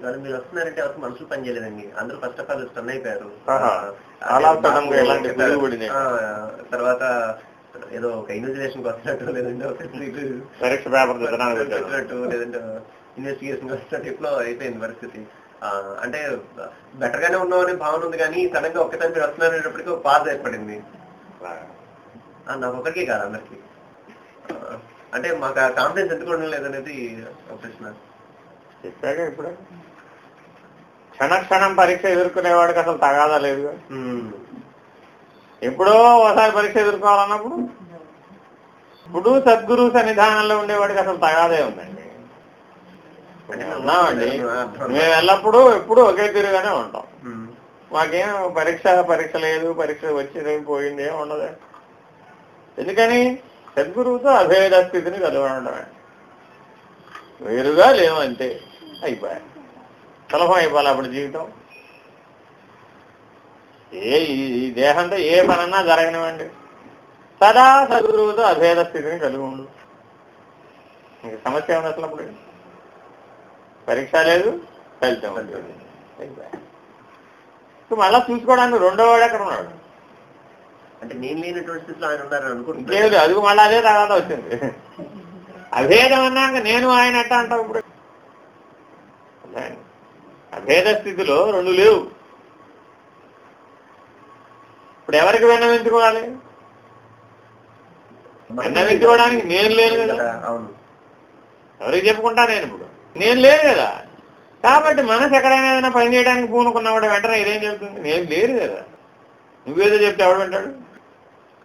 ఇవాళ మీరు వస్తున్నారంటే ఎవరికి మనుషులు పని చేయలేదండి. అందరూ ఫస్ట్ ఆఫ్ ఆల్ స్టన్ అయిపోయారు. తర్వాత ఏదో ఒక ఇన్వెస్టిగేషన్ వస్తున్నట్టు లేదంటే లేదంటే ఇన్వెస్టిగేషన్ వస్తున్నట్టు ఇప్పుడు అయిపోయింది పరిస్థితి. అంటే బెటర్ గానే ఉన్నామనే భావన ఉంది కానీ సడన్గా ఒక్కసారి మీరు వస్తున్నారనేటప్పటికీ ఒక బాధ ఏర్పడింది. నాకు ఒకరికే కాదు అందరికి. అంటే మాకు ఆ కాన్ఫిడెన్స్ ఎందుకు ఉండడం లేదనేది ఒక ప్రశ్న. చెప్పాక ఇప్పుడే క్షణ క్షణం పరీక్ష ఎదుర్కొనేవాడికి అసలు తగాదా లేదు. ఎప్పుడో ఒకసారి పరీక్ష ఎదుర్కోవాలన్నప్పుడు ఇప్పుడు సద్గురు సన్నిధానంలో ఉండేవాడికి అసలు తగాదే ఉందండి ఉన్నామండి. మేము ఎల్లప్పుడూ ఎప్పుడూ ఒకే తీరుగానే ఉంటాం. మాకేం పరీక్ష పరీక్ష లేదు పరీక్ష వచ్చింది పోయింది ఏం ఉండదు ఎందుకని సద్గురువుతో అభేద స్థితిని కలుగడమే వేరుగా లేవు అంతే అయిపోయా సులభం అయిపోవాలి అప్పుడు జీవితం. ఏ ఈ- దేహంతో ఏ పనన్నా జరగనివ్వండి. సదా సద్గురువుతో అభేద స్థితిని కలిగి ఉండు. ఇంక సమస్య ఉంది అసలు అప్పుడు పరీక్ష లేదు ఫలితం ఇప్పుడు మళ్ళా చూసుకోవడానికి రెండో వాడు ఎక్కడ ఉన్నాడు? అంటే నేను లేనటువంటి స్థితిలో ఆయన ఉన్నారని అనుకుంటున్నాను. ఇంకేది అది మళ్ళీ అదే తర్వాత వచ్చింది. అభేదం అన్నాక నేను ఆయన ఎట్ట అంటావు ఇప్పుడు. అభేద స్థితిలో రెండు లేవు. ఇప్పుడు ఎవరికి విన్నవించుకోవాలి విన్నవించుకోవడానికి నేను లేను కదా. అవును. ఎవరికి చెప్పుకుంటా నేను ఇప్పుడు? నేను లేను కదా. కాబట్టి మనసు ఎక్కడైనా ఏదైనా పని చేయడానికి పూనుకున్నవాడు వెంటనే ఇదేం చెబుతుంది? నేను లేను కదా. నువ్వేదో చెప్తే ఎవడు వింటాడు?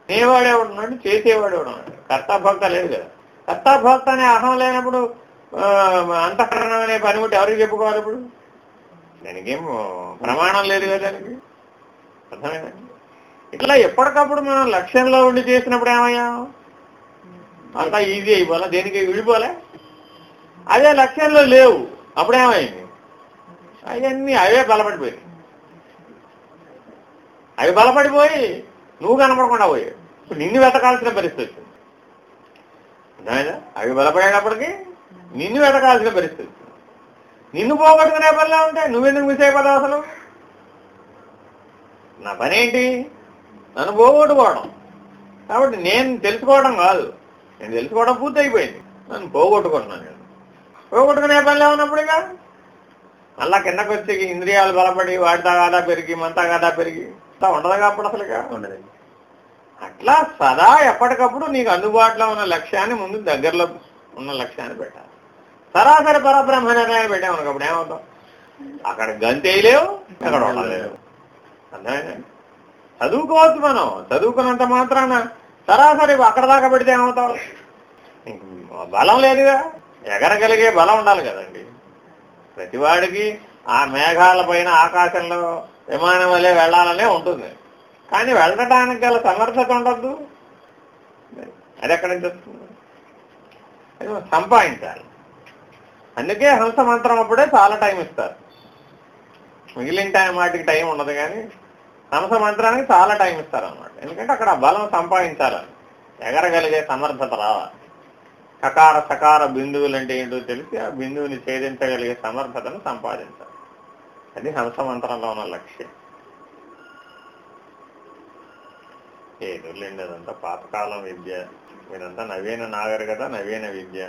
నేవాడు ఎవడున్నాడు చేసేవాడు ఎవడున్నాడు కర్తాభోక్త లేదు కదా. కర్తాభోక్త అనే అర్హం లేనప్పుడు అంతఃకరణం అనే పనిముట్టి ఎవరికి చెప్పుకోవాలి ఇప్పుడు? దానికేం ప్రమాణం లేదు కదా దానికి. అర్థమైందా? ఇట్లా ఎప్పటికప్పుడు మనం లక్ష్యంలో ఉండి చేసినప్పుడు ఏమయ్యాం? అంతా ఈజీ అయిపోలే దేనికి? విడిపోలే అదే లక్ష్యంలో లేవు. అప్పుడేమైంది అవన్నీ అవే బలపడిపోయాయి. అవి బలపడిపోయి నువ్వు కనపడకుండా పోయావు. ఇప్పుడు నిన్ను వెతకాల్సిన పరిస్థితి వచ్చింది. అవి బలపడేటప్పటికీ నిన్ను వెతకాల్సిన పరిస్థితి. నిన్ను పోగొట్టుకునే పనిలా ఉంటే నువ్వెందుకు మిస్ అయిపోతావు అసలు? నా పనేంటి నన్ను పోగొట్టుకోవడం. కాబట్టి నేను తెలుసుకోవడం కాదు. నేను తెలుసుకోవడం పూర్తి అయిపోయింది నన్ను పోగొట్టుకుంటున్నాను నేను. పోగొట్టుకునే పనిలో ఉన్నప్పుడు ఇక? మళ్ళా కిందకు వచ్చి ఇంద్రియాలు బలపడి వాడి తగాదా పెరిగి మన తగాదా పెరిగి ఉండదు కాబట్టి అసలు ఉండదు అట్లా సదా ఎప్పటికప్పుడు నీకు అందుబాటులో ఉన్న లక్ష్యాన్ని ముందు దగ్గరలో ఉన్న లక్ష్యాన్ని పెట్టాలి. సరాసరి పరబ్రహ్మ నిర్ణయాన్ని పెట్టామనుకో అప్పుడు ఏమవుతాం? అక్కడ గంతేయలేవు అక్కడ ఉండలేవు అర్థమైనా చదువుకోవచ్చు మనం. చదువుకున్నంత మాత్రాన సరాసరి అక్కడ దాకా పెడితే ఏమవుతావు బలం లేదుగా. ఎగరగలిగే బలం ఉండాలి కదండి. ప్రతివాడికి ఆ మేఘాల పైన ఆకాశంలో విమానం వల్లే వెళ్ళాలనే ఉంటుంది. కానీ వెళ్ళడానికి గల సమర్థత ఉండద్దు. అది ఎక్కడి నుంచి వస్తుంది? సంపాదించాలి. అందుకే హంస మంత్రం అప్పుడే చాలా టైం ఇస్తారు. మిగిలిన టైం వాటికి టైం ఉండదు కానీ హంస మంత్రానికి చాలా టైం ఇస్తారు అన్నమాట ఎందుకంటే అక్కడ బలం సంపాదించాలని ఎగరగలిగే సమర్థత రావాలి. సకార సకార బిందువులు అంటే ఏంటో తెలిసి ఆ బిందువుని ఛేదించగలిగే సమర్థతను సంపాదించాలి. అది హంస మంత్రంలో ఉన్న లక్ష్యం. ఏదులేండి అదంతా. పాతకాలం విద్య. ఇదంతా నవీన నాగరికత నవీన విద్య.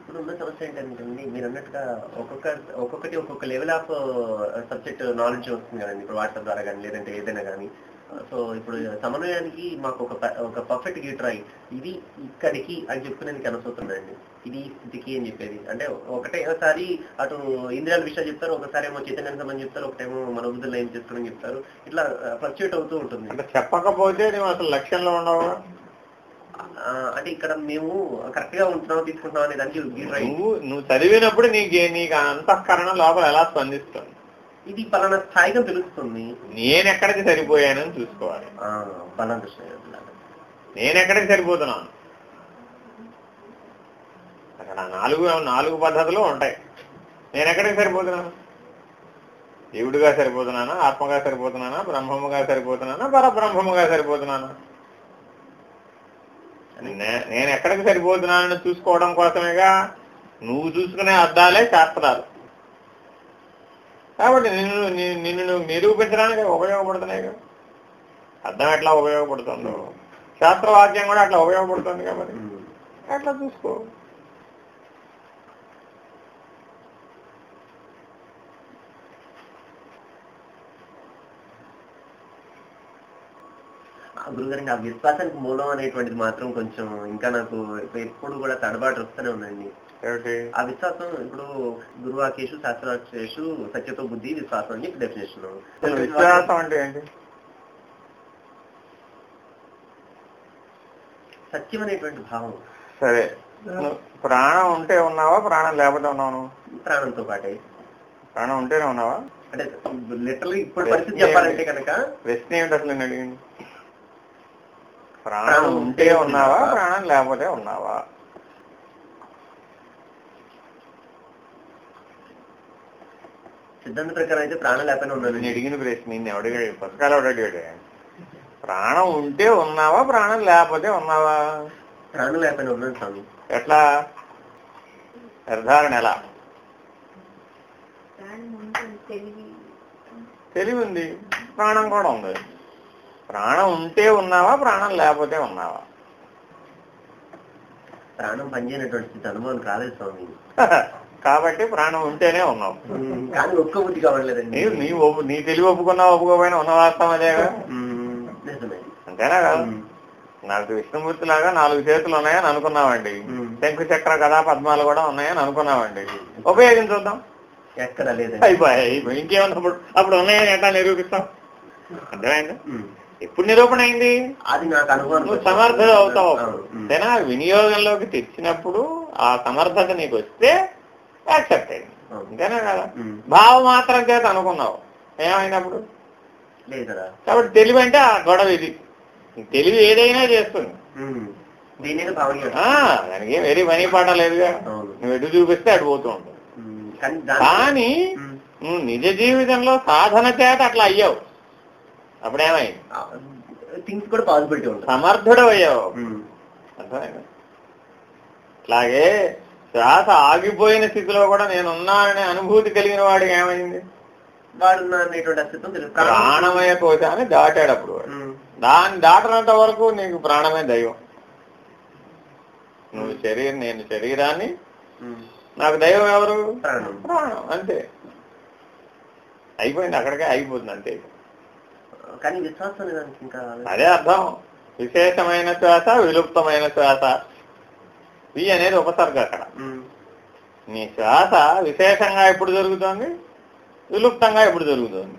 ఇప్పుడు ఉన్న సమస్య ఏంటంటే మీరు అన్నట్టుగా ఒక్కొక్క ఒక్కొక్కటి ఒక్కొక్క లెవెల్ ఆఫ్ సబ్జెక్ట్ నాలెడ్జ్ వస్తుంది కదండి. ఇప్పుడు వాట్సాప్ ద్వారా కానీ లేదంటే ఏదైనా కానీ సో ఇప్పుడు సమన్వయానికి మాకు ఒక ఒక పర్ఫెక్ట్ గీటర్ అయి ఇది ఇక్కడికి అని చెప్పుకునేందుకు అనసవుతుందండి ఇది స్థితికి అని చెప్పేది. అంటే ఒకటే ఒకసారి అటు ఇంద్రియాల విషయాలు చెప్తారు ఒకసారి ఏమో చైతన్యానికి సంబంధించి చెప్తారు ఒకటేమో మన బుద్ధులు ఏం చేసుకోవడం చెప్తారు. ఇట్లా ఫ్లక్చుయేట్ అవుతూ ఉంటుంది. అంటే చెప్పకపోతే నువ్వు అసలు లక్ష్యంలో ఉండవు అంటే ఇక్కడ మేము కరెక్ట్గా ఉంటున్నాం తీసుకుంటున్నాం అనే దానికి నువ్వు నువ్వు చదివినప్పుడు నీకు నీకు అంతఃకరణ లోపల ఎలా స్పందిస్తుంది? ఇది పలానా స్థాయిగా తెలుస్తుంది. నేను ఎక్కడికి సరిపోయానని చూసుకోవాలి. నేను ఎక్కడికి సరిపోతున్నాను? అక్కడ నాలుగు నాలుగు పద్ధతులు ఉంటాయి. నేను ఎక్కడికి సరిపోతున్నాను? దేవుడిగా సరిపోతున్నానా? ఆత్మగా సరిపోతున్నానా? బ్రహ్మముగా సరిపోతున్నానా? పరబ్రహ్మముగా సరిపోతున్నానా? నేను ఎక్కడికి సరిపోతున్నానని చూసుకోవడం కోసమేగా నువ్వు చూసుకునే అర్థాలే శాస్త్రాలు. కాబట్టి నిన్ను నిన్ను నిరూపించడానికి ఉపయోగపడుతున్నాయి కదా. అర్థం ఎట్లా ఉపయోగపడుతుందో. శాస్త్రవాక్యం కూడా అట్లా ఉపయోగపడుతుంది కాబట్టి ఉమ్. అట్లా చూసుకో. ఆ గురుగారికి ఆ విశ్వాసానికి మూలం అనేటువంటిది మాత్రం కొంచెం ఇంకా నాకు ఎప్పుడు కూడా తడబాటు వస్తూనే ఉందండి. ఏమిటి ఆ విశ్వాసం ఇప్పుడు గురువాక్యేషు శాస్త్రవాక్యేషు సత్యతో బుద్ధి విశ్వాసం అని చెప్పి డెఫినేషన్ విశ్వాసం అంటే ఏంటి? సత్యం అనేటువంటి భావం. సరే. ప్రాణం ఉంటే ఉన్నావా ప్రాణం లేకపోతే ఉన్నావు? ప్రాణంతో పాటే. ప్రాణం ఉంటేనే ఉన్నావా? అంటే లిటరల్లీ ఇప్పుడు పరిస్థితి చెప్పాలంటే కనుక ప్రశ్న ఏమిటి అసలు నేను అడిగింది? ప్రాణం ఉంటే ఉన్నావా? ప్రాణం లేకపోతే ఉన్నావా? సిద్ధాంత ప్రకారం అయితే ప్రాణం లేకపోయినా ఉన్నాను నేను అడిగిన ప్రశ్న నిన్ను ఎవడిగాడు పుస్తకాలు ఎవడడిగాడు ప్రాణం ఉంటే ఉన్నావా? ప్రాణం లేకపోతే ఉన్నావా? ప్రాణం లేకపోయినా ఉన్నాను స్వామి. ఎట్లా? నిర్ధారణ ఎలా? తెలివి ఉంది. ప్రాణం కూడా ఉంది. ప్రాణం ఉంటే ఉన్నావా? ప్రాణం లేకపోతే ఉన్నావా? ప్రాణం పనిచేయనటువంటి స్థితి అనుభవం కాలేదు స్వామి. కాబట్టి ప్రాణం ఉంటేనే ఉన్నావు కానీ ఒక్క బుద్ధి కావట్లేదండి. నీ నీ ఒప్పు నీ తెలివి ఒప్పుకున్నా ఒప్పుకోపోయినా ఉన్న వాస్తవం అదేగా అంతేనా కాదు? నాకు విష్ణుమూర్తి లాగా నాలుగు చేతులు ఉన్నాయని అనుకున్నామండి. శంకు చక్ర కథా పద్మాలు కూడా ఉన్నాయని అనుకున్నామండి. ఉపయోగించుద్దాం ఎక్కడ లేదండి. అయిపోయాయి అయిపోయి ఇంకేమన్నప్పుడు అప్పుడు ఉన్నాయని ఎట్లా నిరూపిస్తాం? అర్థమైంది? ఎప్పుడు నిరూపణ అయింది? అది నాకు అనుభవం నువ్వు సమర్థత అవుతావు. అంతేనా? వినియోగంలోకి తెచ్చినప్పుడు ఆ సమర్థత నీకు వస్తే యాక్సెప్ట్ అయింది. అంతేనా కదా? భావం మాత్రం చేత అనుకున్నావు. ఏమైనప్పుడు? కాబట్టి తెలివి అంటే ఆ గొడవ ఇది. తెలివి ఏదైనా చేస్తుంది. దానికి వెరీ పని పాట లేదుగా నువ్వు ఎటు చూపిస్తే అటు పోతూ ఉంటుంది కానీ నువ్వు నిజ జీవితంలో సాధన చేత అట్లా అయ్యావు. అప్పుడేమైంది? థింగ్స్ కూడా పాసిబిలిటీ ఉంటుంది సమర్థుడు అయ్యావు అర్థమైందా? అట్లాగే శ్వాస ఆగిపోయిన స్థితిలో కూడా నేను ఉన్నాననే అనుభూతి కలిగిన వాడికి ఏమైంది? ప్రాణమయ కోశాన్ని దాటాడు అప్పుడు దాన్ని దాటనంత వరకు నీకు ప్రాణమే దైవం. నువ్వు శరీరం నేను శరీరాన్ని నాకు దైవం ఎవరు? ప్రాణం. అంతే. అయిపోయింది అక్కడికే అయిపోతుంది అంతే. కానీ విశ్వాసం అదే అర్థం. విశేషమైన శ్వాస విలుప్తమైన శ్వాస. వి అనేది ఉపసర్గ అక్కడ నీ శ్వాస విశేషంగా ఎప్పుడు జరుగుతోంది? విలుప్తంగా ఎప్పుడు జరుగుతోంది?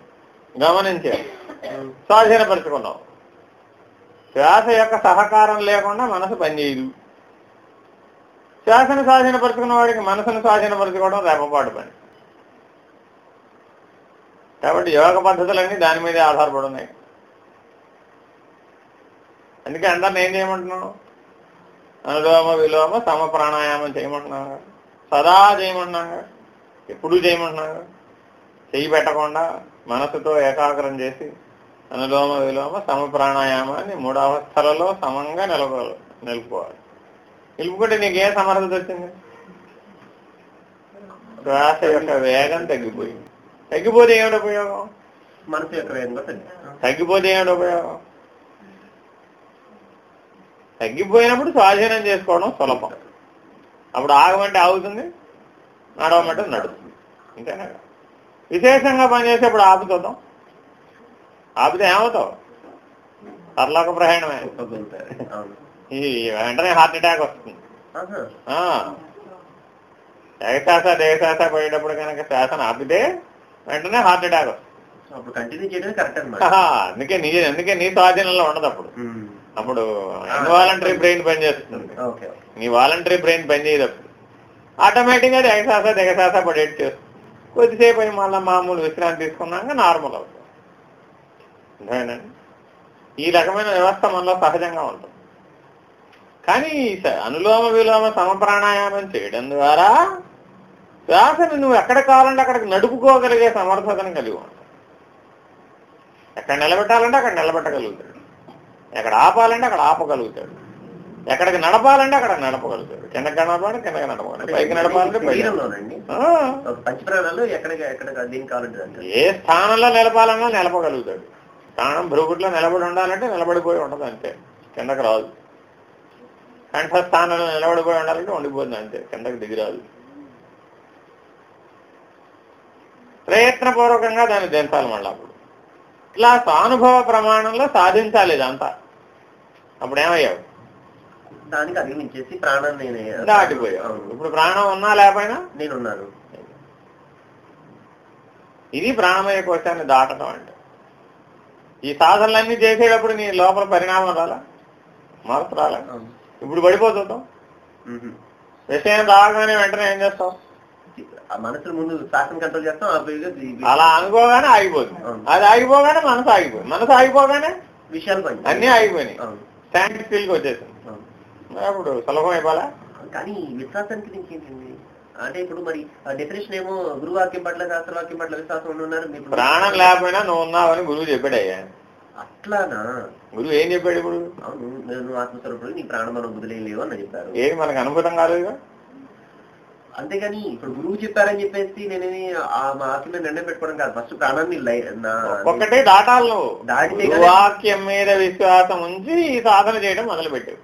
గమనించారు ఉమ్, స్వాధీనపరుచుకున్నావు. శ్వాస యొక్క సహకారం లేకుండా మనసు పనిచేయదు. శ్వాసను స్వాధీనపరుచుకున్న వాడికి మనసును స్వాధీనపరచుకోవడం రేపపాటు పని. కాబట్టి యోగ పద్ధతులన్నీ దాని మీదే ఆధారపడి ఉన్నాయి అందుకే అందరిని ఏం చేయమంటున్నావు? అనులోమ విలోమ సమ ప్రాణాయామం చేయమంటున్నావు సదా చేయమంటున్నావు ఎప్పుడూ చేయమంటున్నావు చెయ్యి పెట్టకుండా మనసుతో ఏకాగ్రం చేసి అనులోమ విలోమ సమ ప్రాణాయామాన్ని మూడు అవస్థలలో సమంగా నిలబ నిలుపుకోవాలి. నిలుపుకుంటే నీకు ఏ సమర్థత వచ్చింది? శ్వాస యొక్క వేగం తగ్గిపోయింది. తగ్గిపోతే ఏమిటి ఉపయోగం? మనసు యొక్క వేగంగా తగ్గి తగ్గిపోతే ఏమిటి ఉపయోగం? తగ్గిపోయినప్పుడు స్వాధీనం చేసుకోవడం సులభం. అప్పుడు ఆగమంటే ఆగుతుంది నడవమంటే నడుస్తుంది. అంతేనా విశేషంగా పనిచేసేప్పుడు ఆపుతుందాం ఆపితే ఏమవుతావు? పరలోక ప్రయాణమే. ఈ వెంటనే హార్ట్ అటాక్ వస్తుంది. ఏకశాస దేశాస పోయేటప్పుడు కనుక శాసన ఆపితే వెంటనే హార్ట్ అటాక్ వస్తుంది. అందుకే నీ అందుకే నీ స్వాధీనంలో ఉండదు అప్పుడు. అప్పుడు ఇన్వాలంటరీ బ్రెయిన్ పనిచేస్తుంది నీ వాలంటరీ బ్రెయిన్ పనిచేయదు అప్పుడు ఆటోమేటిక్గా ఎగసాస దిగసాస పడేట్ చేస్తుంది. కొద్దిసేపు అయి మళ్ళీ మామూలు విశ్రాంతి తీసుకున్నాక నార్మల్ అవుతుంది. అర్థమేనండి ఈ రకమైన వ్యవస్థ మనలో సహజంగా ఉంటుంది. కానీ అనులోమ విలోమ సమప్రాణాయామం చేయడం ద్వారా శ్వాసని నువ్వు ఎక్కడ కావాలంటే అక్కడికి నడుపుకోగలిగే సమర్థతను కలిగి ఉంటావు. ఎక్కడ నిలబెట్టాలంటే అక్కడ నిలబెట్టగలుగుతాడు. ఎక్కడ ఆపాలంటే అక్కడ ఆపగలుగుతాడు. ఎక్కడికి నడపాలంటే అక్కడ నడపగలుగుతాడు. కిందకి నడపాలంటే కిందకి నడపాలి పైకి నడపాలంటే పైకి ఏ స్థానంలో నిలపాలన్నా నిలపగలుగుతాడు. స్థానం భృగుట్లో నిలబడి ఉండాలంటే నిలబడిపోయి ఉండదు అంతే. కిందకి రాదు. కంఠస్థానంలో నిలబడిపోయి ఉండాలంటే ఉండిపోతుంది అంతే. కిందకి దిగిరాదు ప్రయత్నపూర్వకంగా దాన్ని దించాలి మళ్ళీ అప్పుడు. ఇట్లా సానుభవ ప్రమాణంలో సాధించాలి ఇదంతా. అప్పుడు ఏమయ్యావు? దానికి అధిగమించేసి ప్రాణాన్ని నేను దాటిపోయావు. ఇప్పుడు ప్రాణం ఉన్నా లేకపోయినా? నేనున్నాను. ఇది ప్రాణమయ కోశాన్ని దాటడం అంటే ఈ సాధనలన్నీ చేసేటప్పుడు నీ లోపల పరిణామం రాలా? మార్పు రాలా. ఇప్పుడు పడిపోతుంటాం. విషయం రాగానే వెంటనే ఏం చేస్తాం ఆ మనసును ముందు శ్వాసను కంట్రోల్ చేస్తాం అలా అనుకోగానే ఆగిపోతుంది. అది ఆగిపోగానే మనసు ఆగిపోయింది మనసు ఆగిపోగానే విషయాలు అన్నీ ఆగిపోయినాయి. వచ్చేసింది అవును. మరి అప్పుడు సులభం అయిపోలే? కానీ విశ్వాసానికి దీనికి ఏంటండి? అంటే ఇప్పుడు మరి డెఫినేషన్ ఏమో గురువాక్యం పట్ల శాస్త్రవాక్యం పట్ల విశ్వాసం ఉన్నారు. ప్రాణం లేకపోయినా నువ్వు ఉన్నావని గురువు చెప్పాడయ్యా. అట్లానా? గురువు ఏం చెప్పాడు ఇప్పుడు? అవును నేను ఆత్మస్వరూపుడు నీ ప్రాణం మనం బుదిలేవు అని చెప్పారు. ఏది మనకు అనుభూతం కాలేదుగా అంతేగాని ఇప్పుడు గురువు చెప్పారని చెప్పేసి నేనేమి ఆ మా ఆత్మ నిర్ణయం పెట్టుకోవడం కాదు. ఫస్ట్ ప్రాణాన్ని ఒక్కటే దాటాలి దాటితే గురువాక్యం మీద విశ్వాసం ఉంచి ఈ సాధన చేయడం మొదలుపెట్టావు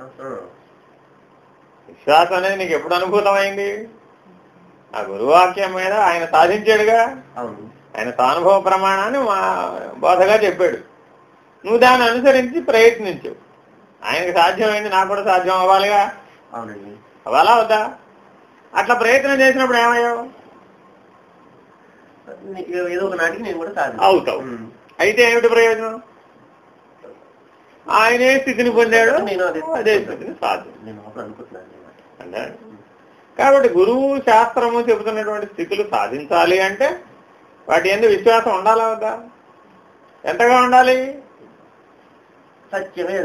ఆహా. విశ్వాసం అనేది నీకు ఎప్పుడు అనుభూతమైంది ఆ గురువాక్యం మీద ఆయన సాధించాడుగా. ఆయన సానుభవ ప్రమాణాన్ని మా బోధగా చెప్పాడు. నువ్వు దాన్ని అనుసరించి ప్రయత్నించు. ఆయనకి సాధ్యమైంది నాకు కూడా సాధ్యం అవ్వాలిగా. అవునండి. అవ్వాలా వద్దా? అట్లా ప్రయత్నం చేసినప్పుడు ఏమయ్యావు ఏదో ఒక నాటికి నేను కూడా అవుతావు. అయితే ఏమిటి ప్రయోజనం? ఆయన స్థితిని పొందాడు. నేను అదే స్థితిని. అంటే కాబట్టి గురువు శాస్త్రము చెబుతున్నటువంటి స్థితులు సాధించాలి అంటే వాటి ఎందు విశ్వాసం ఉండాలా వద్దా? ఎంతగా ఉండాలి? సత్యమే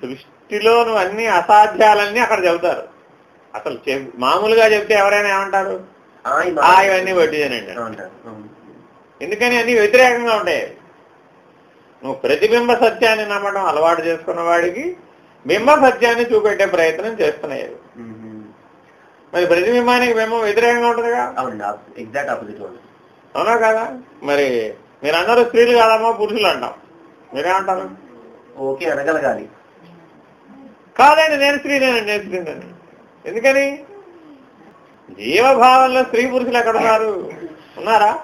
సృష్టిలో నువ్వు అన్ని అసాధ్యాలన్నీ అక్కడ చెబుతారు. అసలు మామూలుగా చెప్తే ఎవరైనా ఏమంటారు? ఇవన్నీ వడ్డీదేనండి. ఎందుకని అన్ని వ్యతిరేకంగా ఉంటాయి. నువ్వు ప్రతిబింబ సత్యాన్ని నమ్మడం అలవాటు చేసుకున్న వాడికి బింబ సత్యాన్ని చూపెట్టే ప్రయత్నం చేస్తున్నాయి. మరి ప్రతిబింబానికి బింబం వ్యతిరేకంగా ఉంటుందిగా? ఎగ్జాక్ట్ ఆపోజిట్ అవునా కదా? మరి మీరందరూ స్త్రీలు కాదమ్మా పురుషులు అంటాం. మీరేమంటారు? ఓకే అనగలగాలి. కాదండి నేను స్త్రీనేనండి నేను స్త్రీనేనండి. ఎందుకని? జీవభావంలో స్త్రీ పురుషులు ఎక్కడ ఉన్నారు? ఉన్నారా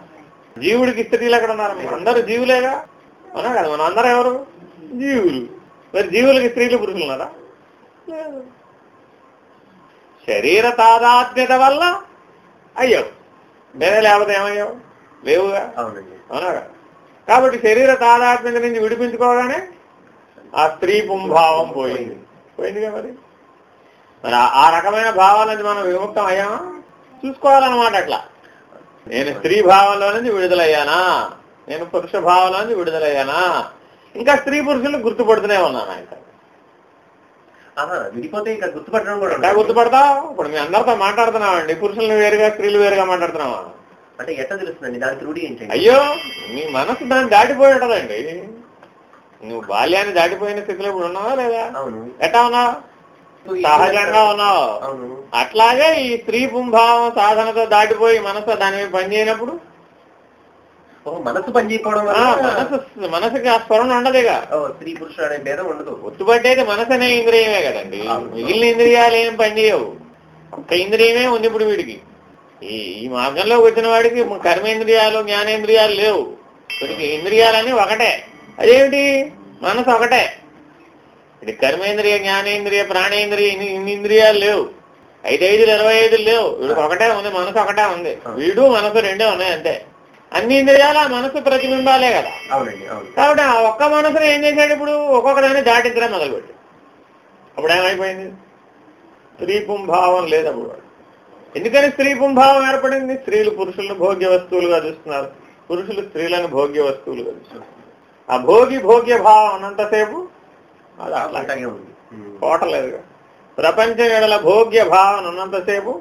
జీవుడికి స్త్రీలు ఎక్కడ ఉన్నారు అందరూ జీవులేగా? అవునా కదా? మనం అందరం ఎవరు? జీవులు. మరి జీవులకి స్త్రీలు పురుషులు ఉన్నారా. శరీర తాదాత్మ్యత వల్ల అయ్యావు. వేరే లేకపోతే ఏమయ్యావు? లేవుగా? అవునా కదా? కాబట్టి శరీర తాదాత్మ్యత నుంచి విడిపించుకోగానే ఆ స్త్రీ పుంభావం పోయింది. పోయిందిగా మరి? మరి ఆ- రకమైన భావాల నుంచి మనం విముక్తం అయ్యామా? చూసుకోవాలన్నమాట అట్లా. నేను స్త్రీ భావంలో నుంచి విడుదలయ్యానా? నేను పురుష భావంలో నుంచి విడుదలయ్యానా? ఇంకా స్త్రీ పురుషులు గుర్తుపడుతూనే ఉన్నాను ఆయన విడిపోతే ఇక గుర్తుపట్టడం కూడా. గుర్తుపడతావు? ఇప్పుడు మీ అందరితో మాట్లాడుతున్నామండి. పురుషులను వేరుగా స్త్రీలు వేరుగా మాట్లాడుతున్నావా? అంటే ఎట్లా తెలుస్తుందండి? దానికి రూఢి ఏంటండి అయ్యో మీ మనసు దాన్ని దాటిపోయి ఉంటదండి. నువ్వు బాల్యాన్ని దాటిపోయిన స్థితిలో ఇప్పుడు ఉన్నావా లేదా? ఎట్లా ఉన్నావు? సహజంగా ఉన్నావు. అట్లాగే ఈ స్త్రీ పుంభావం సాధనతో దాటిపోయి మనసు దాని మీద పనిచేయనప్పుడు మనసు పని చేయకపోవడం ఆ, వల్ల మనసు మనసుకి ఆ స్వరణ ఉండదుగా. ఓ, స్త్రీ పురుషుడు అనే భేదం ఉండదు. గుర్తుపట్టేది మనసు అనే ఇంద్రియమే కదండి. మిగిలిన ఇంద్రియాలు ఏం పనిచేయవు ఒక్క ఇంద్రియమే ఉంది ఇప్పుడు వీడికి. ఈ ఈ మార్గంలోకి వచ్చిన వాడికి కర్మేంద్రియాలు జ్ఞానేంద్రియాలు లేవు. వీడికి ఇంద్రియాలన్నీ ఒకటే. అదేమిటి? మనసు ఒకటే. ఇది కర్మేంద్రియ జ్ఞానేంద్రియ ప్రాణేంద్రియ ఇన్ని ఇంద్రియాలు లేవు. ఐదు ఐదులు ఇరవై ఐదులు లేవు. వీడికి ఒకటే ఉంది మనసు ఒకటే ఉంది. వీడు మనసు రెండే ఉన్నాయి అంతే. అన్ని ఇంద్రియాలు ఆ మనసు ప్రతిబింబాలే కదా. కాబట్టి ఆ ఒక్క మనసుని ఏం చేశాడు ఇప్పుడు? ఒక్కొక్కదాన్ని దాటించడం మొదలుపెట్టి అప్పుడు ఏమైపోయింది? స్త్రీ పుంభావం లేదు అప్పుడు. ఎందుకని స్త్రీ పుంభావం ఏర్పడింది? స్త్రీలు పురుషులను భోగ్య వస్తువులుగా చూస్తున్నారు. పురుషులు స్త్రీలను భోగ్య వస్తువులుగా చూస్తున్నారు. ఆ భోగి భోగ్య భావం అన్నంతసేపు అది అట్లా అలాగే ఉంది. కోటలేదుగా ప్రపంచం ఎడల భోగ్య భావన ఉన్నంతసేపు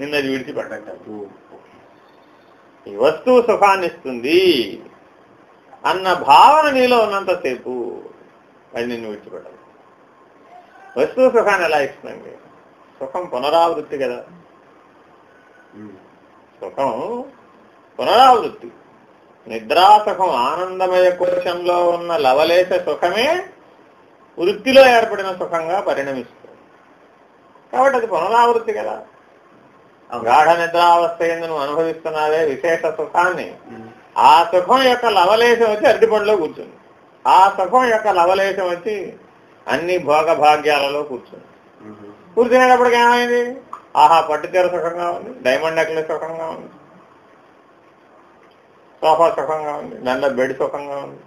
నిన్నది విడిచిపెట్ట పెట్టద్దు ఈ వస్తువు సుఖాన్ని ఇస్తుంది అన్న భావన నీలో ఉన్నంతసేపు అది నిన్ను విడిచిపెట్టదు. వస్తువు సుఖాన్ని ఎలా ఇస్తుందండి సుఖం పునరావృత్తి కదా. సుఖం పునరావృత్తి. నిద్రాసుఖం ఆనందమయ కోశంలో ఉన్న లవలేశ సుఖమే వృత్తిలో ఏర్పడిన సుఖంగా పరిణమిస్తుంది. కాబట్టి అది పునరావృత్తి కదా. గాఢ నిద్రావస్థ ఎందు నువ్వు అనుభవిస్తున్నావే విశేష సుఖాన్ని. ఆ సుఖం యొక్క లవలేశం వచ్చి అరటిపండులో కూర్చుంది. ఆ సుఖం యొక్క లవలేశం వచ్చి అన్ని భోగ భాగ్యాలలో కూర్చుంది. కూర్చునేటప్పటికి ఏమైంది? ఆహా పట్టుతీర సుఖంగా ఉంది డైమండ్ నెక్లెస్ సుఖంగా ఉంది సోఫా సుఖంగా ఉంది నల్ల బెడ్ సుఖంగా ఉంది.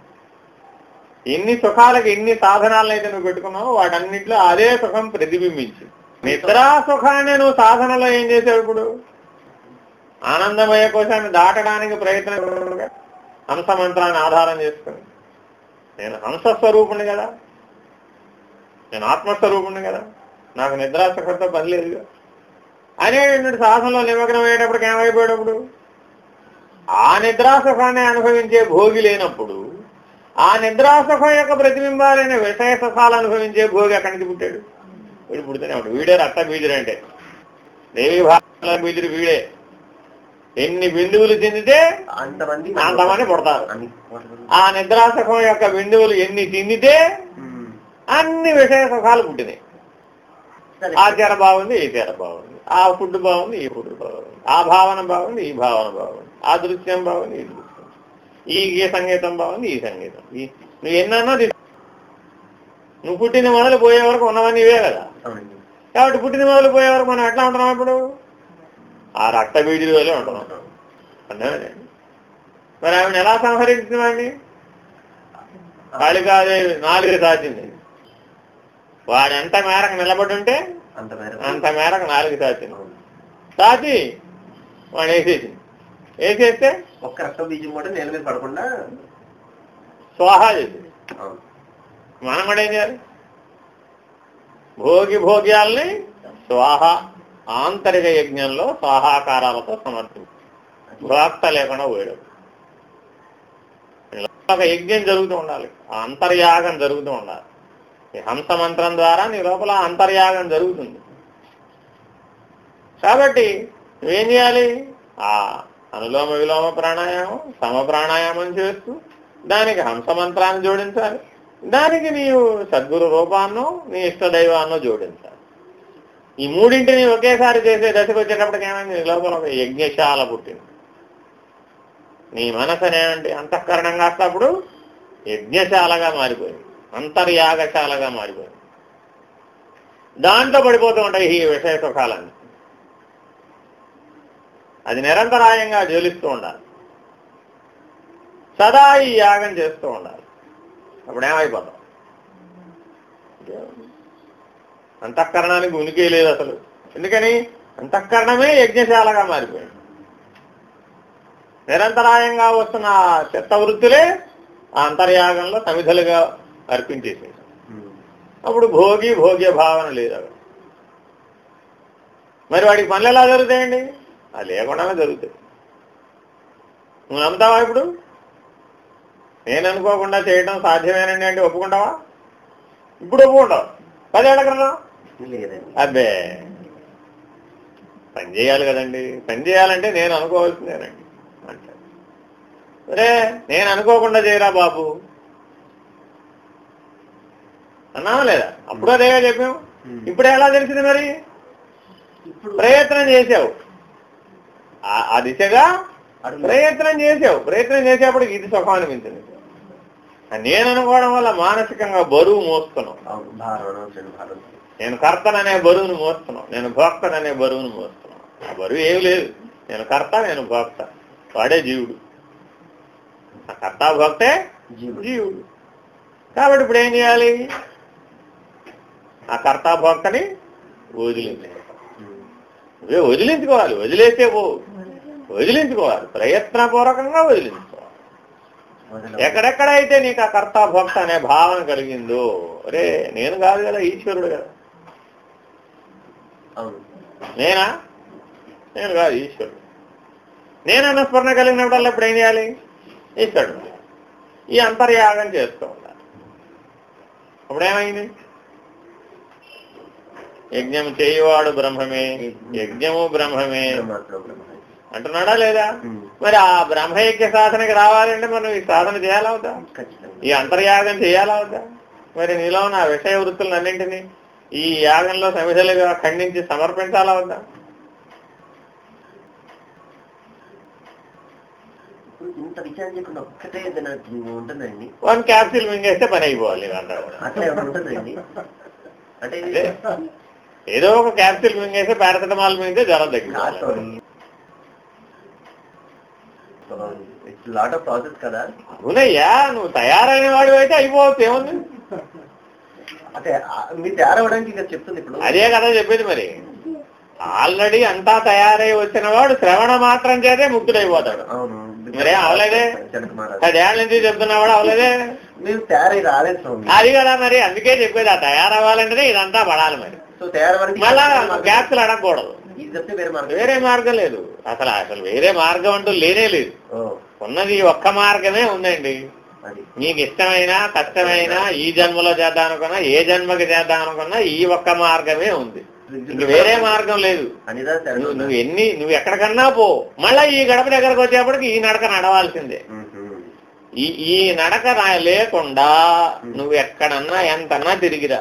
ఎన్ని సుఖాలకు ఎన్ని సాధనాలను అయితే నువ్వు పెట్టుకున్నావో వాటన్నింటిలో అదే సుఖం ప్రతిబింబించింది నిద్రా సుఖాన్ని నువ్వు సాధనలో ఏం చేసావు ఇప్పుడు? ఆనందమయ కోశాన్ని దాటడానికి ప్రయత్నం హంసమంత్రాన్ని ఆధారం చేసుకుని. నేను హంసస్వరూపుణ్ణి కదా. నేను ఆత్మస్వరూపుణ్ణి కదా. నాకు నిద్రా సుఖంతో పని లేదు అనే సాధనలో నిమగ్నం అయ్యేటప్పటికి ఏమైపోయేటప్పుడు? ఆ నిద్రా సుఖాన్ని అనుభవించే భోగి లేనప్పుడు ఆ నిద్రా సుఖం యొక్క ప్రతిబింబాలైన విషయ సుఖాలు అనుభవించే భోగి అక్కడి నుంచి పుట్టాడు? వీడు పుడుతూనే ఉంటాడు. వీడే రక్త బీజుడు అంటే. దేవి భాషల బీజుడు వీడే. ఎన్ని బిందువులు చెందితే అంతమంది అంతమంది పుడతారు. ఆ నిద్రా సుఖం యొక్క బిందువులు ఎన్ని చెందితే ఉమ్. అన్ని విషయ సుఖాలు పుట్టినాయి. ఆ చీర బాగుంది ఈ చీర బాగుంది. ఆ ఫుడ్ బాగుంది ఈ ఫుడ్ బాగుంది. ఆ భావన బాగుంది ఈ భావన బాగుంది. ఆ దృశ్యం బాగుంది ఈ దృశ్యం. ఈ ఈ సంగీతం బాగుంది ఈ సంగీతం. ఈ నువ్వు ఎన్నన్నా తీసుకో. నువ్వు పుట్టిన మొదలు పోయే వరకు ఉన్నవన్నీ ఇవే కదా. కాబట్టి పుట్టిన మొదలు పోయే వరకు మనం ఎట్లా ఉంటున్నాం ఇప్పుడు? ఆ రక్త వల్లే ఉంటున్నాం. మరి ఆవిడ ఎలా సంహరించిందండి కాళికాదేవి నాలుగు సాచింది వాడు ఎంత మేరకు నిలబడి ఉంటే అంత మేరకు. అంత మేరకు నాలుగు సాచింది అవును. సాచి వాడు వేసేసింది వేసేస్తే ఒక్క రక్త బీజం కూడా నేల మీద పడకుండా స్వాహా అవును. మనం కూడా ఏం చేయాలి? భోగి భోగ్యాల్ని స్వాహ ఆంతరిక యజ్ఞంలో స్వాహాకారాలతో సమర్పించి. భోక్త లేకుండా పోయాడు. ఒక యజ్ఞం జరుగుతూ ఉండాలి. ఆ అంతర్యాగం జరుగుతూ ఉండాలి. ఈ హంస మంత్రం ద్వారా నీ లోపల అంతర్యాగం జరుగుతుంది. కాబట్టి నువ్వేం చేయాలి? ఆ అనులోమ విలోమ ప్రాణాయామం సమ ప్రాణాయామం చేస్తూ దానికి హంస మంత్రాన్ని జోడించాలి. దానికి నీవు సద్గురు రూపాన్నో నీ ఇష్ట దైవాన్నో జోడించాలి. ఈ మూడింటిని ఒకేసారి చేసే దశకు వచ్చేటప్పటికి ఏమైంది? నీ లోపల ఒక యజ్ఞశాల పుట్టింది. నీ మనసు అనేవంటి అంతఃకరణం కాస్తప్పుడు యజ్ఞశాలగా మారిపోయింది. అంతర్యాగశాలగా మారిపోయింది. దాంట్లో పడిపోతూ ఉంటాయి ఈ విషయ సుఖాలన్నీ. అది నిరంతరాయంగా జ్వలిస్తూ ఉండాలి. సదా ఈ యాగం చేస్తూ ఉండాలి. అప్పుడు ఏమైపోతాం? అంతఃకరణానికి ఉనికి లేదు అసలు. ఎందుకని? అంతఃకరణమే యజ్ఞశాలగా మారిపోయింది. నిరంతరాయంగా వస్తున్న చెత్త వృత్తులే ఆ అంతర్యాగంలో సమిధలుగా అర్పించేసేది అప్పుడు భోగి భోగ్య భావన లేదు మరి వాడికి పనులు ఎలా జరుగుతాయండి? అది లేకుండానే జరుగుతాయి. నువ్వు నమ్ముతావా ఇప్పుడు? నేను అనుకోకుండా చేయడం సాధ్యమేనండి అంటే ఒప్పుకుంటావా? ఇప్పుడు ఒప్పుకుంటావు. పదేళ్ళ క్రితం? అబ్బే. పని చేయాలి కదండి. పని చేయాలంటే నేను అనుకోవాల్సిందేనండి. అంటే సరే నేను అనుకోకుండా చేయరా బాబు? అన్నావా లేదా? అప్పుడు అదేగా చెప్పాం ఉమ్. ఇప్పుడు ఎలా తెలిసింది మరి? ప్రయత్నం చేసావు. ఆ- దిశగా ప్రయత్నం చేసావు. ప్రయత్నం చేసేప్పటికి ఇది సుఖం అనిపించింది నేను అనుకోవడం వల్ల మానసికంగా బరువు మోస్తున్నావు. నేను కర్తననే బరువును మోస్తున్నావు. నేను భోక్తననే బరువును మోస్తున్నావు. ఆ బరువు ఏమి లేదు. నేను కర్త నేను భోక్త. వాడే జీవుడు. ఆ కర్త భోక్తే జీవుడు. కాబట్టి ఇప్పుడు ఏం చేయాలి? ఆ కర్త భోక్తని వదిలించు. ఉమ్. నువ్వే వదిలించుకోవాలి. వదిలేసే పో. వదిలించుకోవాలి. ప్రయత్నపూర్వకంగా వదిలించుకోవాలి. వదలం. ఎక్కడెక్కడైతే నీకు ఆ కర్త భక్త అనే భావన కలిగిందో అరే నేను కాదు కదా ఈశ్వరుడు కదా. నేనా? నేను కాదు ఈశ్వరుడు. నేను అనుస్మరణ కలిగినప్పుడల్లా ఇప్పుడు ఏం చేయాలి? ఈశ్వరుడు. ఈ అంతర్యాగం చేస్తూ ఉండాలి. అప్పుడేమైంది యజ్ఞం చేయువాడు బ్రహ్మమే. యజ్ఞము బ్రహ్మమే. అంటున్నాడా లేదా. మరి ఆ బ్రహ్మయజ్ఞ సాధనకి రావాలంటే మనం ఈ సాధన చేయాలా అవుతా ఖచ్చితంగా. ఈ అంతర్యాగం చేయాలా అవుతా మరి నీలో ఉన్న విషయ వృత్తులన్నింటినీ ఈ యాగంలో సమిధలుగా ఖండించి సమర్పించాలా అవుతా ఇప్పుడు ఇంత విచారం చేయకుండా ఒక్కటే ఏదైనా ఉంటుందండి. వన్ క్యాప్సిల్ మింగేస్తే పని అయిపోవాలి అట్లా ఉంటుందండి? అంటే. ఏదో ఒక క్యాప్సిల్ మింగేస్తే పారాసిటమాల్ మింగితే జ్వరం తగ్గిపోవాలి. ఇట్స్ లాట్ ఆఫ్ ప్రాసెస్ కదా. అవునయ్యా నువ్వు తయారైన వాడు అయితే అయిపోవచ్చు ఏముంది? అంటే మీరు తయారవడానికి ఇక్కడ చెప్తుంది ఇప్పుడు. అదే కదా చెప్పేది మరి. ఆల్రెడీ అంతా తయారై వచ్చిన వాడు శ్రవణ మాత్రం చేతే ముక్తుడైపోతాడు. అవును. మరే అవలేదే? పదేళ్ళ నుంచి చెప్తున్నవాడు అవలేదే? మీరు తయారై రాలేదు అది కదా మరి అందుకే చెప్పేది ఆ తయారవ్వాలంటేనే ఇదంతా పడాలి మరి. మళ్ళా గ్యాప్లు అడగకూడదు ఇది చెప్తే వేరే మార్గం వేరే మార్గం లేదు. అసలు అసలు వేరే మార్గం అంటూ లేనే లేదు. ఉన్నది ఒక్క మార్గమే ఉందండి. నీకు ఇష్టమైనా కష్టమైనా ఈ జన్మలో చేద్దాం అనుకున్నా ఏ జన్మకి చేద్దాం అనుకున్నా ఈ ఒక్క మార్గమే ఉంది. ఇంక వేరే మార్గం లేదు. నువ్వు ఎన్ని నువ్వు ఎక్కడికన్నా పో. మళ్ళా ఈ గడప దగ్గరకు వచ్చేప్పటికి ఈ నడక నడవాల్సిందే. ఈ ఈ నడక లేకుండా నువ్వు ఎక్కడన్నా ఎంతన్నా తిరిగిరా.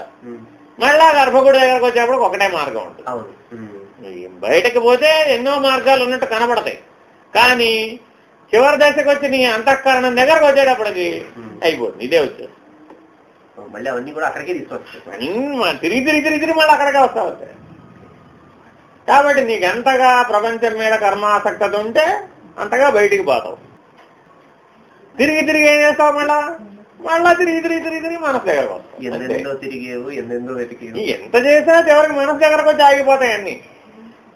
మళ్ళా గర్భగుడి దగ్గరకు వచ్చేప్పటికి ఒకటే మార్గం ఉంటుంది. బయటకు పోతే ఎన్నో మార్గాలు ఉన్నట్టు కనబడతాయి. కానీ చివరి దశకు వచ్చి నీ అంతఃకరణం దగ్గరకు వచ్చేటప్పటికి అయిపోతుంది. ఇదే వచ్చేది. మళ్ళీ అవన్నీ కూడా అక్కడికే తీసుకొచ్చు అన్నీ మన- తిరిగి తిరిగి తిరిగి తిరిగి మళ్ళీ అక్కడికే వస్తా వస్తాయి కాబట్టి నీకు ఎంతగా ప్రపంచం మీద కర్మాసక్తత ఉంటే అంతగా బయటికి పోతావు. తిరిగి తిరిగి ఏం చేస్తావు మళ్ళా? మళ్ళా తిరిగి తిరిగి తిరిగి తిరిగి మనసు దగ్గరకు వస్తావు. ఎంత చేసినా చివరికి మనసు దగ్గరకు వచ్చి ఆగిపోతాయి అన్ని.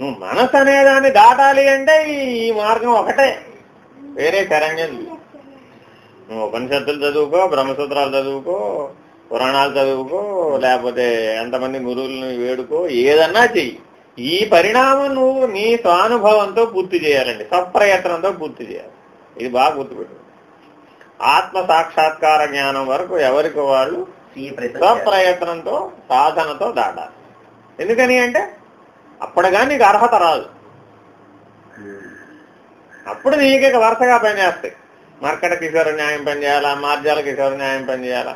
నువ్వు మనసు అనేదాన్ని దాటాలి అంటే ఈ- మార్గం ఒకటే. వేరే శరణ్యం. నువ్వు ఉపనిషత్తులు చదువుకో బ్రహ్మసూత్రాలు చదువుకో పురాణాలు చదువుకో లేకపోతే ఎంతమంది గురువులను వేడుకో ఏదన్నా చెయ్యి. ఈ పరిణామం నువ్వు నీ స్వానుభవంతో పూర్తి చేయాలండి. సప్రయత్నంతో పూర్తి చేయాలి. ఇది బాగా గుర్తుపెట్టు ఆత్మ సాక్షాత్కార జ్ఞానం వరకు ఎవరికి వాళ్ళు. స్వప్రయత్నంతో సాధనతో దాటాలి. ఎందుకని అంటే అప్పటిగా నీకు అర్హత రాదు. అప్పుడు నీకు ఇక వరుసగా పనిచేస్తాయి మర్కట కిశోరు న్యాయం పనిచేయాలా మార్జాల కిశోరు న్యాయం పనిచేయాలా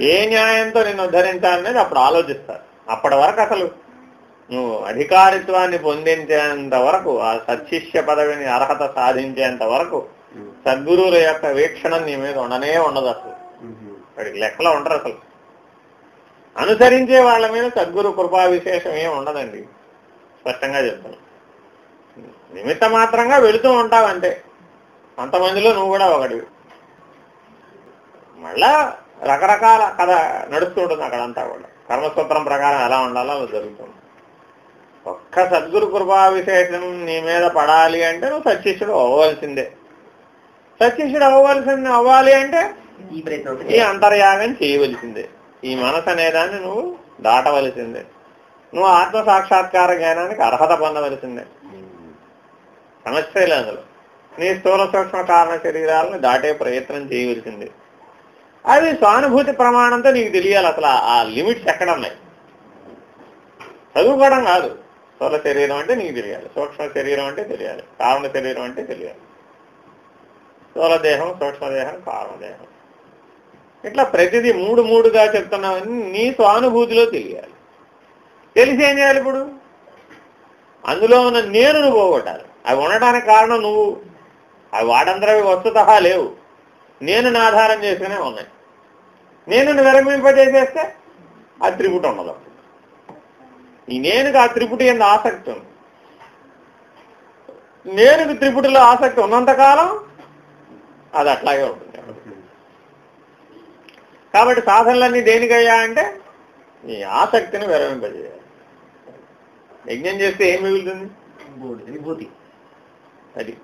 ఏ న్యాయంతో నిన్ను ఉద్ధరించాలనేది అప్పుడు ఆలోచిస్తారు. అప్పటి వరకు అసలు నువ్వు అధికారిత్వాన్ని పొందించేంత వరకు ఆ సత్శిష్య పదవిని అర్హత సాధించేంత వరకు సద్గురువుల యొక్క వీక్షణ నీ మీద ఉండనే ఉండదు అసలు. అక్కడికి వాడికి లెక్కలో ఉండరు అసలు. అనుసరించే వాళ్ళ మీద సద్గురు కృపా విశేషం ఏం ఉండదండి. స్పష్టంగా చెప్తాను నిమిత్త మాత్రంగా వెళుతూ ఉంటావు అంతే అంతమందిలో నువ్వు కూడా ఒకటి మళ్ళా రకరకాల కథ నడుస్తూ ఉంటుంది అక్కడంతా కూడా. కర్మసూత్రం ప్రకారం ఎలా ఉండాలో అలా జరుగుతుంది. ఒక్క సద్గురు కృపా విశేషం నీ మీద పడాలి అంటే నువ్వు సత్శిష్యుడు అవ్వవలసిందే. సత్శిష్యుడు అవ్వవలసింది అవ్వాలి అంటే ఈ. అంతర్యాగం చేయవలసిందే. ఈ మనసు అనేదాన్ని నువ్వు దాటవలసిందే. నువ్వు ఆత్మ సాక్షాత్కార జ్ఞానానికి అర్హత పొందవలసిందే. ఉమ్. సమస్య అందులో. నీ స్థూల సూక్ష్మ కారణ శరీరాలను దాటే ప్రయత్నం చేయవలసింది. అది స్వానుభూతి ప్రమాణంతో నీకు తెలియాలి అసలు ఆ- లిమిట్స్ ఎక్కడ ఉన్నాయి చదువుకోవడం కాదు. స్థూల శరీరం అంటే నీకు తెలియాలి. సూక్ష్మ శరీరం అంటే తెలియాలి. కారణ శరీరం అంటే తెలియాలి. స్థూలదేహం సూక్ష్మదేహం కారణదేహం ఇట్లా ప్రతిదీ మూడు మూడుగా చెప్తున్నావని నీ స్వానుభూతిలో తెలియాలి. తెలిసి ఏం చేయాలి ఇప్పుడు? అందులో ఉన్న నేనును పోగొట్టాలి. అవి ఉండటానికి కారణం నువ్వు. అవి వాడందరవి వస్తుత లేవు. నేను ఆధారం చేసుకునే ఉన్నాయి. నేను విరమింపజేసేస్తే ఆ త్రిపుటి ఉండదు. ఈ నేనుకి ఆ త్రిపుటి ఎంత ఆసక్తి ఉంది. నేనుకి త్రిపుటిలో ఆసక్తి ఉన్నంతకాలం అది అట్లాగే ఉంటుంది. కాబట్టి సాధనలన్నీ దేనికయ్యా అంటే ఈ ఆసక్తిని విరమింపజేయాలి. యజ్ఞం చేస్తే ఏం మిగులుతుంది? విభూతి అది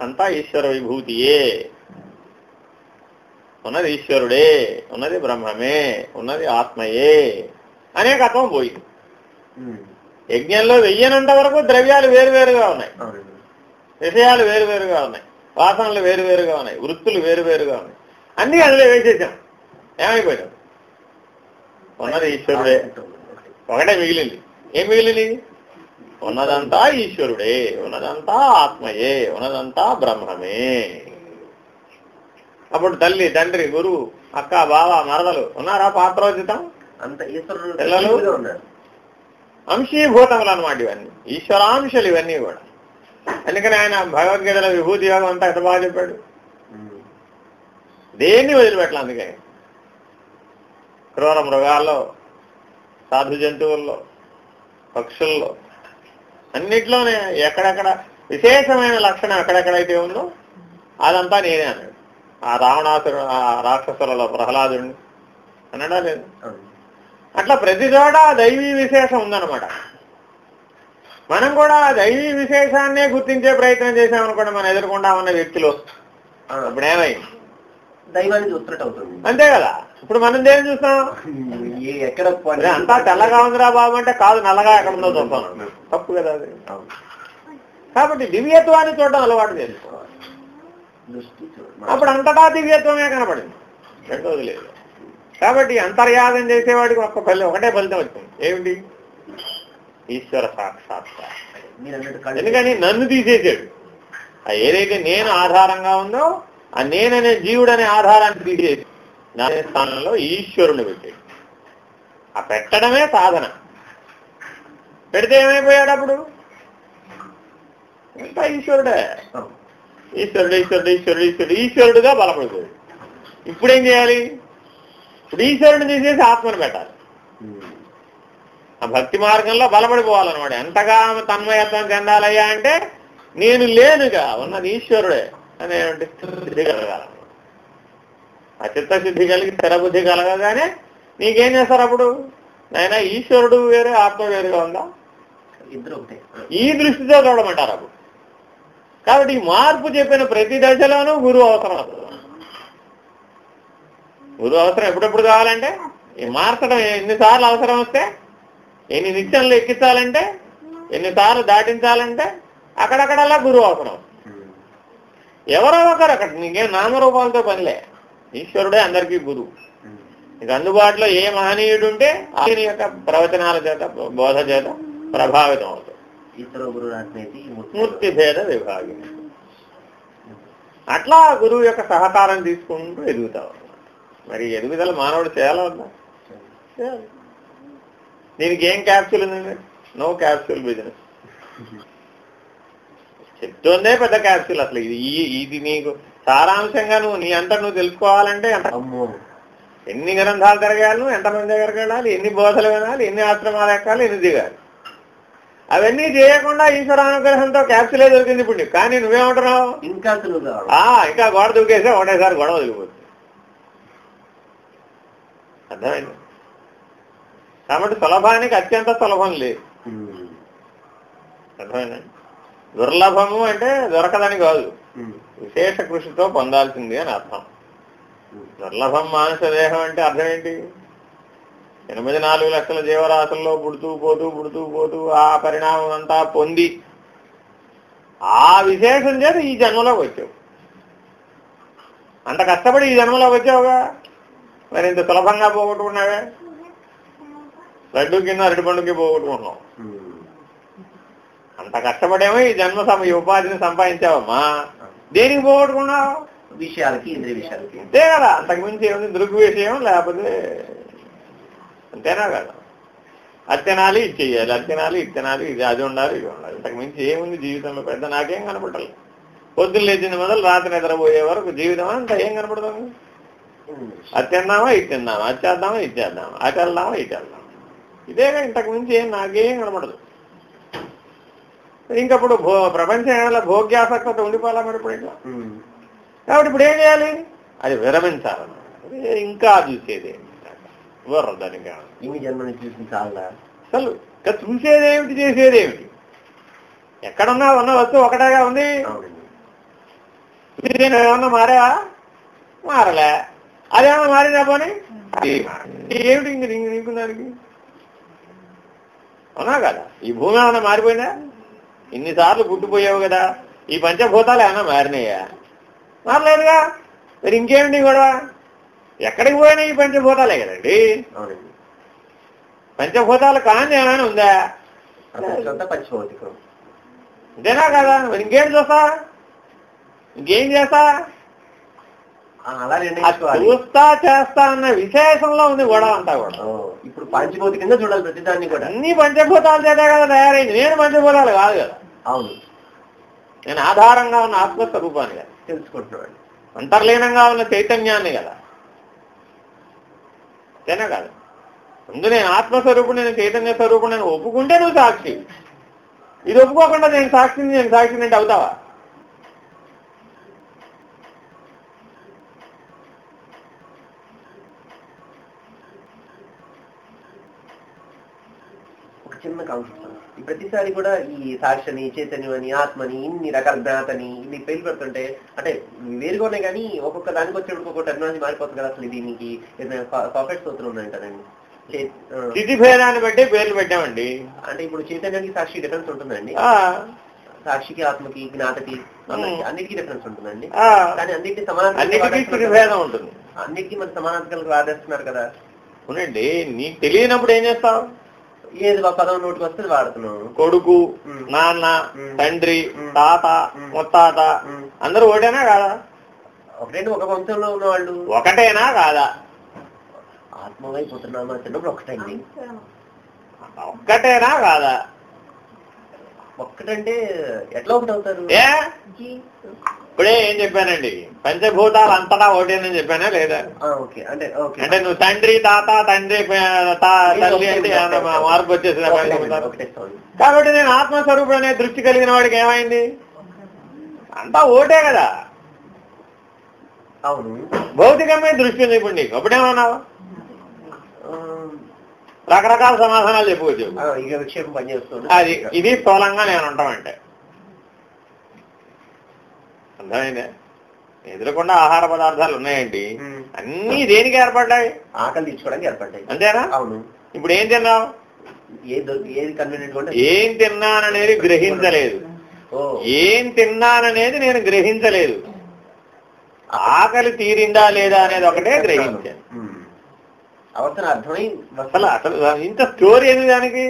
అంతా ఈశ్వర విభూతియే ఉన్నది ఈశ్వరుడే ఉన్నది బ్రహ్మమే ఉన్నది ఆత్మయే. అనే కథం పోయింది. యజ్ఞంలో వెయ్యనంత వరకు ద్రవ్యాలు వేరువేరుగా ఉన్నాయి. విషయాలు వేరువేరుగా ఉన్నాయి. వాసనలు వేరువేరుగా ఉన్నాయి. వృత్తులు వేరువేరుగా ఉన్నాయి. అన్ని అందులో వేసేసాం. ఏమైపోయాం? ఉన్నది ఈశ్వరుడే. ఒకటే మిగిలింది. ఏం మిగిలింది? ఉన్నదంతా ఈశ్వరుడే ఉన్నదంతా ఆత్మయే ఉన్నదంతా బ్రహ్మమే. అప్పుడు తల్లి తండ్రి గురువు అక్క బావ మరదలు ఉన్నారా పాత్రోచితం? అంత ఈశ్వరుడు పిల్లలు? అంశీభూతములు అన్నమాట ఇవన్నీ. ఈశ్వరాంశలు ఇవన్నీ కూడా. అందుకని ఆయన భగవద్గీతలో విభూతి యోగం అంతా ఎంత బాగా చెప్పాడు. దేన్ని వదిలిపెట్టలే అందుకని క్రూర మృగాల్లో సాధు జంతువుల్లో పక్షుల్లో అన్నిట్లోనే ఎక్కడెక్కడ విశేషమైన లక్షణం ఎక్కడెక్కడైతే ఉందో అదంతా నేనే అన్నాడు. ఆ రావణాసురు ఆ రాక్షసులలో ప్రహ్లాదుడిని అన్నాడా లేదు. అట్లా ప్రతి చోట దైవీ విశేషం ఉందన్నమాట. మనం కూడా దైవీ విశేషాన్నే గుర్తించే ప్రయత్నం చేసామనుకోండి మన ఎదురుకుండా ఉన్న వ్యక్తులు ఏమైంది దైవాన్ని చూస్తున్నట్టు అవుతుంది. అంతే కదా? ఇప్పుడు మనం దేని చూస్తాం? ఎక్కడ అంతా తెల్లగా ఉందిరా బాబు అంటే కాదు నల్లగా ఎక్కడ ఉందో చూస్తాను తప్పు కదా అది. కాబట్టి దివ్యత్వాన్ని చూడడం అలవాటు చేసుకోవాలి. చూడు. అప్పుడు అంతటా దివ్యత్వమే కనపడింది. రెండోది లేదు. కాబట్టి అంతర్యాగం చేసేవాడికి ఒక్క ఫలి ఒకటే ఫలితం వచ్చింది. ఏమిటి? ఈశ్వర సాక్షాత్కారం. కళ్ళు- ఎందుకని? నన్ను తీసేసాడు. ఏదైతే నేను ఆధారంగా ఉందో ఆ నేననే జీవుడనే ఆధారాన్ని తీసేసి నానే స్థానంలో ఈశ్వరుని పెట్టాడు ఆ పెట్టడమే సాధన. పెడితే ఏమైపోయాడు అప్పుడు ఎంత ఈశ్వరుడే. ఈశ్వరుడు ఈశ్వరుడు ఈశ్వరుడు ఈశ్వరుడు ఈశ్వరుడుగా బలపడిపోయాడు. ఇప్పుడేం చేయాలి? ఇప్పుడు ఈశ్వరుని తీసేసి ఆత్మను పెట్టాలి. ఆ భక్తి మార్గంలో బలపడిపోవాలన్నమాట. ఎంతగా తన్మయత్వం చెందాలయ్యా అంటే నేను లేనుగా ఉన్నది ఈశ్వరుడే. అనేటువంటి స్థితి కలగాలి. ఆ చిత్తశుద్ధి కలిగి స్థిరబుద్ధి కలగగానే నీకేం చేస్తారు అప్పుడు? నాయన ఈశ్వరుడు వేరే ఆత్మ వేరుగా ఉందా? ఈ దృష్టితో చూడమంటారు అప్పుడు. కాబట్టి ఈ మార్పు చెప్పిన ప్రతి దశలోనూ గురువు అవసరం గురువు అవసరం ఎప్పుడెప్పుడు కావాలంటే ఈ మార్చడం ఎన్నిసార్లు అవసరం వస్తే ఎన్ని నిత్యంలో ఎక్కించాలంటే ఎన్నిసార్లు దాటించాలంటే అక్కడక్కడల్లా గురువు అవసరం. ఎవరో ఒకరు అక్కడ? నీకేం నామరూపాలతో పనిలే. ఈశ్వరుడే అందరికీ గురువు. నీకు అందుబాటులో ఏ మహనీయుడు ఉంటే ఆయన యొక్క ప్రవచనాల చేత బోధ చేత ప్రభావితం అవుతుంది మూర్తి భేద విభాగం. అట్లా గురువు యొక్క సహకారం తీసుకుంటూ ఎదుగుతావు మరి ఎదుగుదల మానవుడు చేయాలా వద్దా? చేయాలి. దీనికి ఏం క్యాప్సూల్ ఉంది? నో క్యాప్సూల్ బిజినెస్ చెప్తోందే పెద్ద క్యాప్సూల్ అసలు. ఇది ఇది నీకు సారాంశంగా నువ్వు నీ అంతా నువ్వు తెలుసుకోవాలంటే అమ్మో. ఎన్ని గ్రంథాలు తిరగాలి నువ్వు ఎంతమంది దగ్గరికి వెళ్ళాలి ఎన్ని బోధలు వినాలి ఎన్ని ఆశ్రమాలు ఎక్కాలి ఎన్ని దిగాలి. అవన్నీ చేయకుండా ఈశ్వరానుగ్రహంతో క్యాప్సూలే దొరికింది ఇప్పుడు నీకు. కానీ నువ్వేమంటున్నావు? ఇంకా ఇంకా గోడ దూకేస్తే ఒకటేసారి గొడవ వదిలిపోతుంది. అర్థమైంది? కాబట్టి సులభానికి అత్యంత సులభం లేదు. అర్థమైందండి దుర్లభము అంటే దొరకదని కాదు. విశేష కృషితో పొందాల్సింది అని అర్థం. దుర్లభం మానస దేహం అంటే అర్థం ఏంటి? ఎనిమిది నాలుగు లక్షల జీవరాశుల్లో పుడుతూ పోతూ పుడుతూ పోతూ ఆ పరిణామం అంతా పొంది ఆ విశేషం చేత ఈ జన్మలోకి వచ్చావు. అంత కష్టపడి ఈ జన్మలోకి వచ్చావుగా? మరి ఇంత సులభంగా పోగొట్టుకున్నావే? లడ్డు కింద అరటిపండుకి పోగొట్టుకుంటున్నావు. ఉమ్. అంత కష్టపడేమో ఈ జన్మ సమ ఈ ఉపాధిని సంపాదించావమ్మా. దేనికి పోగొట్టుకున్నావు? విషయాలకి ఇంద్రియ విషయాలకి. అంతే కదా. అంతకుమించి ఏముంది? దృగ్ విషయం లేకపోతే అంతేనా కదా? అత్యనాలి ఇది చెయ్యాలి అత్యనాలి ఇత్తనాలి ఇది అది ఉండాలి ఇది ఉండాలి. ఇంతకు మించి ఏముంది జీవితంలో పెద్ద? నాకేం కనపడలేదు పొద్దున్న లేచిన మొదలు రాత్రి నిద్రపోయే వరకు జీవితం అంతా ఏం కనపడుతుంది. అత్యందామా ఇచ్చిందామా అచ్చేద్దామా ఇచ్చేద్దామా అటు వెళ్దామా ఇటు వెళ్దామా ఇదేగా ఇంతకు మించి ఏం నాకేం కనపడదు. ఇంకప్పుడు భో ప్రపంచం ఏమైనా భోగ్యాసక్తత ఉండిపోవాలా మరి ఇప్పుడు ఇట్లా? ఉమ్. కాబట్టి ఇప్పుడు ఏం చేయాలి? అది విరమించాలన్నమాట. అదే ఇంకా చూసేది కావాలి. ఇన్ని జన్మని చూసిన చాలా అసలు ఇంకా చూసేదేమిటి చేసేదేమిటి ఎక్కడున్నా ఉన్న వస్తువు ఒకటేగా ఉంది. ఏమన్నా మారా మారలే. అదేమన్నా మారిందా పోనీ. ఏమిటి ఇంక నీకు దానికి? అవునా కదా? ఈ భూమి ఏమైనా మారిపోయిందా? ఇన్నిసార్లు పుట్టిపోయావు కదా? ఈ పంచభూతాలు ఏమైనా మారినాయా మారలేదుగా? మరి ఇంకేమిటి గొడవ? ఎక్కడికి పోయినా ఈ పంచభూతాలే కదండి? పంచభూతాలు కాని ఏమైనా ఉందా? అంతేనా కదా? మరి ఇంకేం చూస్తా? ఇంకేం చేస్తా? చూస్తా చేస్తా అన్న విశేషంలో ఉంది గొడవ అంతా కూడా. ఇప్పుడు పంచభౌతికంగా చూడాలి ప్రతిదాన్ని కూడా. అన్ని పంచభూతాలు చేత కదా తయారైంది. నేను పంచభూతాలు కాదు కదా. అవును. నేను ఆధారంగా ఉన్న ఆత్మస్వరూపాన్ని కదా తెలుసుకుంటున్నాడు అంతర్లీనంగా ఉన్న చైతన్యాన్ని కదా. అంతేనా కాదు? ముందు నేను ఆత్మస్వరూపుడు నేను చైతన్య స్వరూపుడు నేను ఒప్పుకుంటే నువ్వు సాక్షి. ఇది ఒప్పుకోకుండా నేను సాక్షిని నేను సాక్షిని అంటే అవుతావా? ఒక చిన్న కాన్సెప్ట్ ప్రతిసారి కూడా ఈ సాక్షిని చైతన్యం అని ఆత్మని ఇన్ని రకాల జ్ఞాతని ఇన్ని పేర్లు పెడుతుంటే అంటే వేరుగా ఉన్నాయి కానీ ఒక్కొక్క దానికి వచ్చేటప్పుడు ఒక్కొక్క టెక్నాలజీ మారిపోతుంది కదా అసలు దీనికి ఏదైనా సాఫ్ట్వేర్ సూత్రం ఉన్నాయంటారండి స్థితి భేదాన్ని బట్టి పేర్లు పెట్టామండి. అంటే ఇప్పుడు చైతన్యానికి సాక్షి డిఫరెన్స్ ఉంటుందండి. సాక్షికి ఆత్మకి జ్ఞాతకి అన్నిటికీ డిఫరెన్స్ ఉంటుందండి. కానీ అన్నిటికీ కదా. ఉంటుంది. అన్నిటికీ మన సమానార్థకాలు వాడేస్తున్నారు కదా. అవునండి నీకు తెలియనప్పుడు ఏం చేస్తావు? ఏది పదం నోటికి వస్తే అది వాడుతున్నాం కొడుకు. నాన్న. తండ్రి. తాత. ముత్తాత. అందరూ ఒకటేనా కాదా? ఒకటేంటి? ఒక వంశంలో ఉన్న వాళ్ళు ఒకటేనా కాదా? ఆత్మమైపోతున్నామా? చిన్నప్పుడు ఒకటండి ఒక్కటేనా కాదా? ఒక్కటంటే ఎట్లా ఒకటి అవుతారు ఇప్పుడే ఏం చెప్పానండి? పంచభూతాలు అంతటా ఒకటేనని చెప్పానా లేదా? అంటే నువ్వు తండ్రి తాత తండ్రి తల్లి అంటే మార్పు sorry. కాబట్టి నేను ఆత్మస్వరూపుడు అనే దృష్టి కలిగిన వాడికి ఏమైంది? అంతా ఓటే కదా. అవును. భౌతికమైన దృష్టి ఉంది ఇప్పుడు నీకు. అప్పుడేమన్నావు రకరకాల సమాధానాలు చెప్పుకోవచ్చు అది ఇది స్థూలంగా నేను ఉంటామంటే. అర్థమైందే? ఎదురకుండా ఆహార పదార్థాలు ఉన్నాయండి. అన్నీ దేనికి ఏర్పడ్డాయి? ఆకలి తీర్చుకోవడానికి ఏర్పడ్డాయి. అంతేనా? అవును. ఇప్పుడు ఏం తిన్నావు? ఏది కన్వీనియంట్ ఏం తిన్నాననేది గ్రహించలేదు. ఏం తిన్నాననేది నేను గ్రహించలేదు. ఆకలి తీరిందా లేదా అనేది ఒకటే గ్రహించాను. అవసరం అర్థమై అసలు అసలు ఇంత స్టోరీ ఏంది దానికి?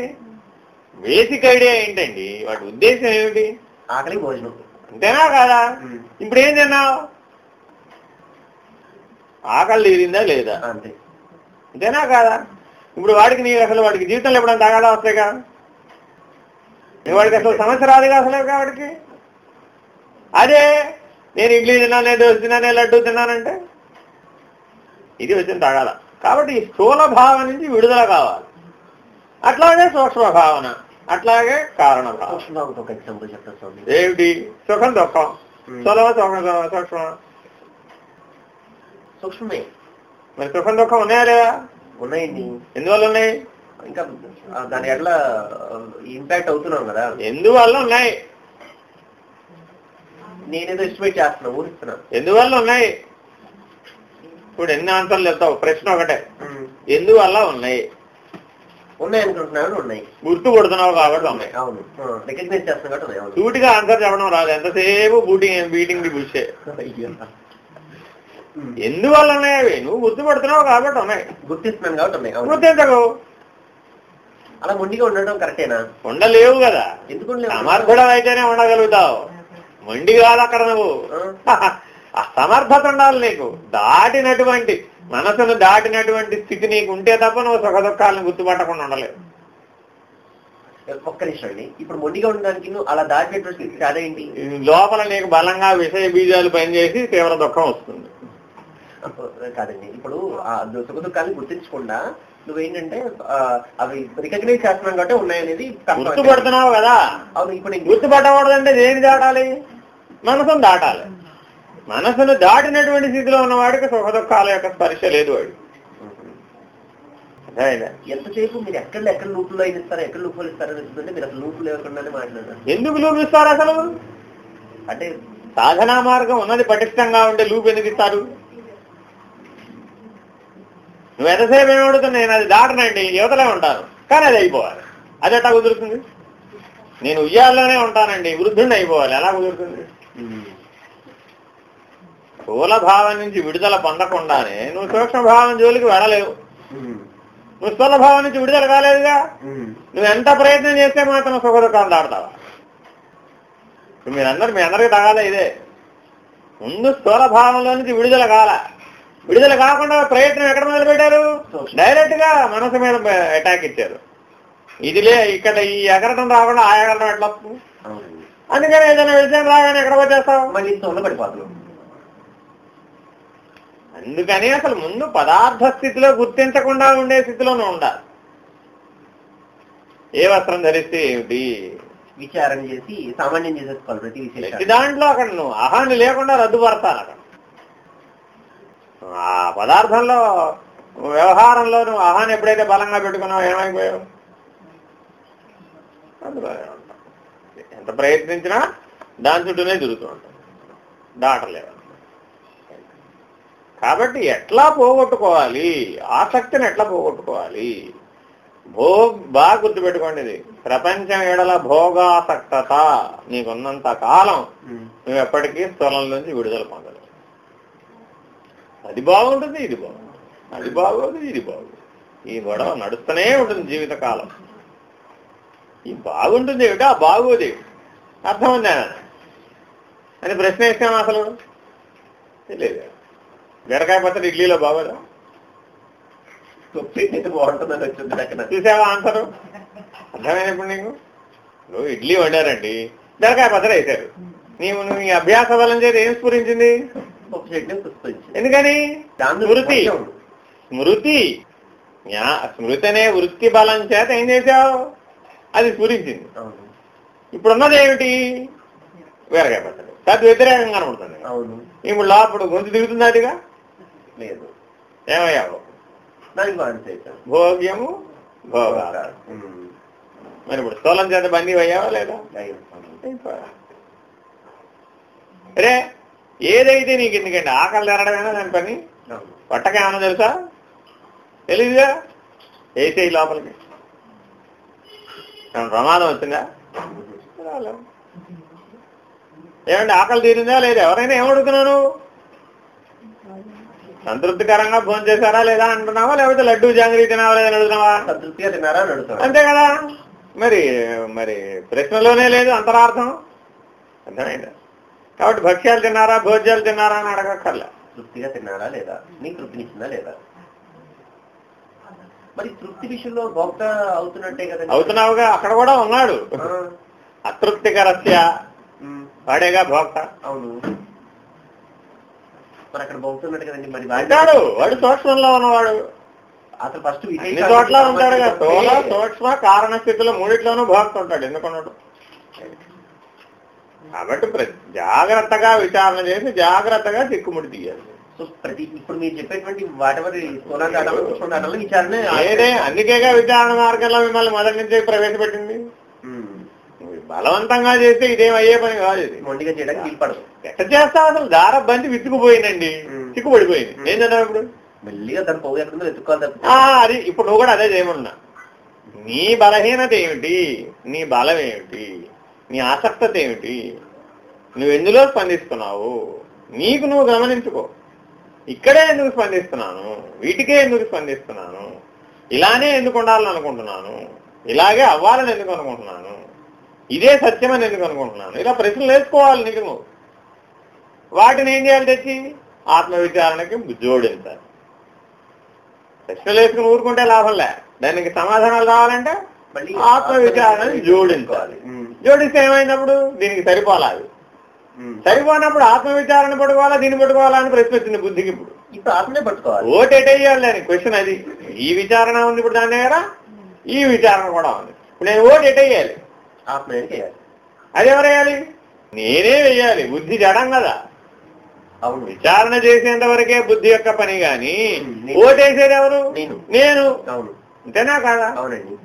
బేసిక్ ఐడియా ఏంటండి? వాటి ఉద్దేశం ఏమిటి? ఆకలి భోజనం. అంతేనా కాదా. ఇప్పుడు ఏం తిన్నావు? ఆకలి తీరిందా లేదా? అంతే. అంతేనా కాదా? ఇప్పుడు వాడికి నీకు అసలు వాడికి జీవితంలో ఎప్పుడైనా తాగాడా వస్తాయిగా? నీ వాడికి అసలు సమస్య రాదుగా అసలు వాడికి? అదే నేను ఇడ్లీ తిన్నానే దోశ తిన్నానే లడ్డు తిన్నానంటే? ఇది వచ్చిన తాగాల కాబట్టి ఈ స్థూల భావం నుంచి విడుదల కావాలి. అట్లాగే సూక్ష్మ భావన. అట్లాగే కారణ ఏమిటి? సుఖం దుఃఖం. స్థూలమ సూక్ష్మ. సూక్ష్మమే. మరి సుఖం దుఃఖం ఉన్నాయా లేదా? ఉన్నాయండి. ఎందువల్ల ఉన్నాయి? ఇంకా దాని ఎట్లా ఇంపాక్ట్ అవుతున్నాం కదా. ఎందువల్ల ఉన్నాయి? నేనేదో ఎస్టిమేట్ చేస్తున్నా ఊహిస్తున్నా. ఎందువల్ల ఉన్నాయి? ఇప్పుడు ఎన్ని ఆన్సర్లు చెప్తావు? ప్రశ్న ఒకటే. ఎందువల్ల ఉన్నాయి? ఉన్నాయి అనుకుంటున్నాను ఉన్నాయి. గుర్తుపడుతున్నావు కాబట్టి ఉన్నాయి. అవును. రికగ్నైజ్ చేస్తున్నా కాబట్టి ఉన్నాయి. సూటిగా ఆన్సర్ చెప్పడం రాదు. ఎంతసేపు బూటింగ్ బీటింగ్ ది బుషే. ఎందువల్ల ఉన్నాయి అవి? నువ్వు గుర్తుపడుతున్నావు కాబట్టి ఉన్నాయి. గుర్తిస్తున్నాను కాబట్టి ఉన్నాయి. గుర్తించకు. అలా మొండిగా ఉండడం కరెక్టేనా? ఉండలేవు కదా. ఎందుకు ఉండలేవు? సమర్థుడం అయితేనే ఉండగలుగుతావు. మొండి కాదు అక్కడ నువ్వు. ఆ, ఆ సమర్థత ఉండాలి నీకు. దాటినటువంటి మనసును దాటినటువంటి స్థితి నీకు ఉంటే తప్ప నువ్వు సుఖ దుఃఖాలను గుర్తుపట్టకుండా ఉండలేవు. ఒక్క నిమిషం అండి. ఇప్పుడు మొండిగా ఉండడానికి నువ్వు అలా దాటినటువంటి ఈ లోపల నీకు బలంగా విషయ బీజాలు పనిచేసి తీవ్ర దుఃఖం వస్తుంది. కాదండి. ఇప్పుడు ఆ సుఖ దుఃఖాన్ని గుర్తించకుండా నువ్వేంటంటే అవి రికగ్నైజ్ చేస్తున్నాం కాబట్టి ఉన్నాయనేది. గుర్తుపడుతున్నావు కదా. అవును ఇప్పుడు గుర్తుపట్టకూడదంటే దేని దాటాలి? మనసును దాటాలి. మనసును దాటినటువంటి స్థితిలో ఉన్నవాడికి సుఖ దుఃఖాల యొక్క స్పర్శ లేదు వాడు? ఎంతసేపు మీరు ఎక్కడ ఎక్కడ లూపులో ఇస్తారా ఎక్కడ లూపులు ఇస్తారని చెప్తుంటే మీరు అసలు లూపులు లేకుండానే మాట్లాడారు ఎందుకు లూపిస్తారు అసలు? అంటే సాధనా మార్గం ఉన్నది పటిష్టంగా ఉంటే లూప్ ఎందుకు ఇస్తారు? నువ్వు ఎంతసేపు ఏమడుతుంది నేను అది దాటనండి యువతలే ఉంటాను కానీ అది అయిపోవాలి. అది ఎట్లా కుదురుతుంది? నేను ఉయ్యాల్లోనే ఉంటానండి వృద్ధుడిని అయిపోవాలి. ఎలా కుదురుతుంది. స్థూల భావం నుంచి విడుదల పొందకుండానే నువ్వు సూక్ష్మ భావం జోలికి వెళ్ళలేవు. నువ్వు స్థూల భావం నుంచి విడుదల కాలేదుగా. నువ్వు ఎంత ప్రయత్నం చేస్తే మాత్రం సుఖ దుఃఖాలు దాడతావా మీరందరూ మీ అందరికీ తగాలే ఇదే. ముందు స్థూల భావంలో నుంచి విడుదల కాల. విడుదల కాకుండా ప్రయత్నం ఎక్కడ మొదలు పెట్టారు డైరెక్ట్గా మనసు మీద అటాక్ ఇచ్చారు. ఇదిలే ఇక్కడ ఈ ఎగరటం రాకుండా ఆ ఎగరటం ఎట్లా వస్తుంది? అందుకని ఏదైనా విషయం రాగానే ఎక్కడ వచ్చేస్తావు? మళ్ళీ పడిపోతున్నాం అందుకని అసలు ముందు పదార్థ స్థితిలో గుర్తించకుండా ఉండే స్థితిలోనే ఉండాలి. ఏ వస్త్రం ధరిస్తే ఏమిటి? విచారణ చేసి సామాన్యం చేసేసుకోవాలి ప్రతి దాంట్లో అక్కడ నువ్వు అహాన్ని లేకుండా రద్దుపడతాను అక్కడ. ఆ పదార్థంలో వ్యవహారంలో నువ్వు అహాన్ని ఎప్పుడైతే బలంగా పెట్టుకున్నావు ఏమైపోయావు. ఎంత ప్రయత్నించినా దాని చుట్టూనే తిరుగుతూ ఉంటాం దాటలేవు కాబట్టి ఎట్లా పోగొట్టుకోవాలి? ఆసక్తిని ఎట్లా పోగొట్టుకోవాలి? భోగ్ బాగా గుర్తుపెట్టుకోండి ఇది. ప్రపంచం ఎడల భోగాసక్తత నీకున్నంత కాలం. నువ్వు ఎప్పటికీ స్థలం నుంచి విడుదల పొందలేవు. అది బాగుంటుంది ఇది బాగుంటుంది. అది బాగోదు ఇది బాగోదు. ఈ గొడవ నడుస్తూనే ఉంటుంది జీవితకాలం. ఈ బాగుంటుంది ఏమిటి ఆ బాగోదు ఏమిటి. అర్థం ఉందా అని ప్రశ్న వేసాం అసలు? తెలియదు. బీరకాయ పచ్చడి ఇడ్లీలో బాగోదా? బాగుంటుందని వచ్చింది అక్కడ చూసావా ఆన్సర్? అర్థమైనప్పుడు ఇప్పుడు నీకు? నువ్వు ఇడ్లీ వండారండి. బీరకాయ పచ్చడి వేశారు. నీవు నువ్వు ఈ అభ్యాస బలం చేతి ఏం స్ఫురించింది? ఎందుకని? స్మృతి. స్మృతి. స్మృతి అనే వృత్తి బలం చేత ఏం చేశావు? అది స్ఫురించింది. ఇప్పుడున్నది ఏమిటి బీరకాయ పచ్చడి తద్ వ్యతిరేకంగా కనబడుతుంది. అవును. ఇప్పుడు లోపల గొంతు దిగుతుంది అదిగా లేదు. ఏమయ్యావు దానికి భోగ్యము భోగ ఉమ్. మరి ఇప్పుడు స్థూలం చేత బందీ అయ్యావా లేదా? అయ్యో. అయిపోయా. రే ఏదైతే నీకు ఎందుకండి ఆకలి తెరడమేనా దాని పని. పట్టకేమన్నా తెలుసా? తెలీదుగా వేసేయి లోపలికి. ప్రమాదం వచ్చిందా. ఏమండి ఆకలి తీరిందా లేదా? ఎవరైనా ఏమడుగుతున్నాను సంతృప్తికరంగా భోజనం చేశారా లేదా అంటున్నావా? లేకపోతే లడ్డూ జాంగ్రీ తినావా లేదా అడుగుతున్నావా సంతృప్తిగా తిన్నారా అని అడుగుతాను అంతే కదా. మరి మరి ప్రశ్నలోనే లేదు అంతరార్థం. అర్థమైందా? కాబట్టి భక్ష్యాలు తిన్నారా భోజ్యాలు తిన్నారా అని అడగక్కర్లే. తృప్తిగా తిన్నారా లేదా? నీకు తృప్తినిచ్చిందా లేదా? మరి తృప్తి విషయంలో భోక్త అవుతున్నట్టే కదండి. అవుతున్నావుగా అక్కడ కూడా ఉన్నాడు. అతృప్తికరస్య. వాడేగా భోక్త. అవును. మరి అక్కడ భోక్తున్నట్టు కదండి మరి వాడి- అంటాడు వాడు సూక్ష్మంలో ఉన్నవాడు. అసలు ఫస్ట్ అన్ని చోట్ల ఉంటాడు కదా స్థూల సూక్ష్మ కారణ స్థితిలో మూడిట్లోనూ భోక్త ఉంటాడు ఎందుకున్నాడు? కాబట్టి జాగ్రత్తగా విచారణ చేసి జాగ్రత్తగా చిక్కుముడి తీయాలి. సో ప్రతి ఇప్పుడు మీరు చెప్పేటువంటి వాటెవర్ దాటలు విచారణ అందుకేగా విచారణ మార్గంలో మిమ్మల్ని మొదటి నుంచి ప్రవేశపెట్టింది? బలవంతంగా చేస్తే ఇదేం అయ్యే పని కాదు ఇది. మొండిగా చేయడానికి వీలు పడదు. ఎట్ట చేస్తావు అసలు? దార బంతి విత్తుకుపోయిందండి. ఉమ్. చిక్కుపడిపోయింది. ఏం చేద్దాం ఇప్పుడు? మెల్లిగా దాని పోగు ఎక్కడుందో వెతుక్కోవాలి అది ఇప్పుడు నువ్వు కూడా అదే చేయమన్నా. నీ బలహీనత ఏమిటి? నీ బలం ఏమిటి? నీ ఆసక్తత ఏమిటి? నువ్వు ఎందులో స్పందిస్తున్నావు? నీకు నువ్వు గమనించుకో. ఇక్కడే ఎందుకు స్పందిస్తున్నాను? వీటికే ఎందుకు స్పందిస్తున్నాను? ఇలానే ఎందుకు ఉండాలని అనుకుంటున్నాను? ఇలాగే అవ్వాలని ఎందుకు అనుకుంటున్నాను? ఇదే సత్యమని ఎందుకు అనుకుంటున్నాను ఇలా ప్రశ్నలు వేసుకోవాలి నీకు నువ్వు. వాటిని ఏం చేయాలి తెచ్చి? ఆత్మవిచారణకి జోడించాలి. ప్రశ్నలు వేసుకుని ఊరుకుంటే లాభంలే దానికి సమాధానాలు కావాలంటే మళ్ళీ ఆత్మ విచారణని జోడించాలి. జోడిస్తే ఏమైనప్పుడు దీనికి సరిపోలాలి. సరిపోనప్పుడు ఆత్మ విచారణ పట్టుకోవాలా? దీన్ని పట్టుకోవాలా అని ప్రశ్న వచ్చింది బుద్ధికి ఇప్పుడు. ఇప్పుడు ఆత్మనే పట్టుకోవాలి. ఓటు ఎటేయాలి అని క్వశ్చన్ అది. ఈ విచారణ ఉంది ఇప్పుడు దాని దగ్గర. ఈ విచారణ కూడా ఉంది. ఇప్పుడు నేను ఓటు ఎటేయాలి ఆత్మనే చేయాలి? అది ఎవరు వేయాలి? నేనే వెయ్యాలి బుద్ధి జడం కదా. అవును. విచారణ చేసేంత వరకే బుద్ధి యొక్క పని గాని. ఓటేసేది ఎవరు? నేను. నేను. అవును. అంతేనా కాదా? అవునండి.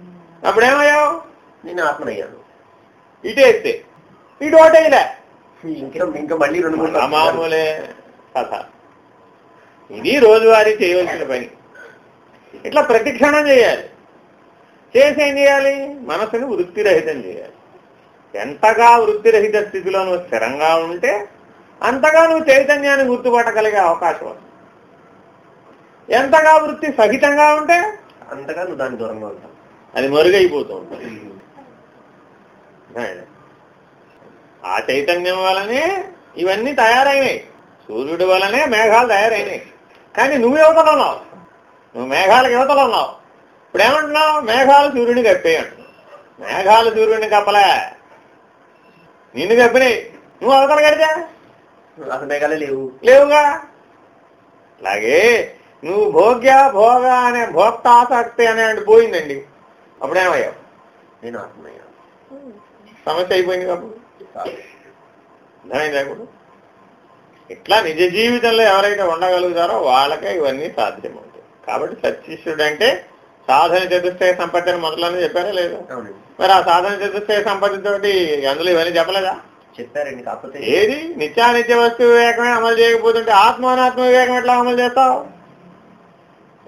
అప్పుడేమయ్యావు? నేను ఆత్మనయ్యాను. ఇటేస్తే ఇటు ఓటేయలే ఇంకా ఇంకా మళ్ళీ రెండు మూడు మామూలే కథ. ఇది రోజువారీ చేయవలసిన పని. ఇట్లా ప్రతి క్షణం చేయాలి. చేసి ఏం చేయాలి? మనసుని వృత్తిరహితం చేయాలి. ఎంతగా వృత్తిరహిత స్థితిలో నువ్వు స్థిరంగా ఉంటే అంతగా నువ్వు చైతన్యాన్ని గుర్తుపట్టగలిగే అవకాశం ఎంతగా వృత్తి సహితంగా ఉంటే అంతగా నువ్వు దాని దూరంగా ఉంటావు. అది మరుగైపోతూ ఉంటుంది. ఆ చైతన్యం వలనే ఇవన్నీ తయారైనాయి. సూర్యుడి వలనే మేఘాలు తయారైనాయి. కానీ నువ్వు యువతలో ఉన్నావు. నువ్వు మేఘాలకు యువతలో ఉన్నావు. ఇప్పుడు ఏమంటున్నావు మేఘాలు సూర్యుని కప్పేయి అంటున్నావు. మేఘాలు సూర్యుడిని కప్పలే. నిన్ను కప్పినాయి. నువ్వు అవతల కడితే? అసలు మేఘాలే లేవు. లేవుగా? అలాగే నువ్వు భోగ్య భోగ అనే భోక్తాసక్తి అనే పోయిందండి. అప్పుడేమయ్యావు? నేను ఆత్మయ్యా సమస్య అయిపోయింది అప్పుడు అర్థమైందా ఇప్పుడు? ఇట్లా నిజ జీవితంలో ఎవరైతే ఉండగలుగుతారో వాళ్ళకే ఇవన్నీ సాధ్యమవుతాయి. కాబట్టి సత్శిష్యుడు అంటే సాధన చతుష్టయ సంపత్తి అని మొదలని చెప్పారా? లేదా. మరి ఆ సాధన చతుష్టయ సంపత్తి తోటి అందులో ఇవన్నీ చెప్పలేదా? చెప్పారండి కాకపోతే ఏది? నిత్యానిత్య వస్తు వివేకమే అమలు చేయకపోతుంటే ఆత్మానాత్మ వివేకం ఎట్లా అమలు చేస్తావు?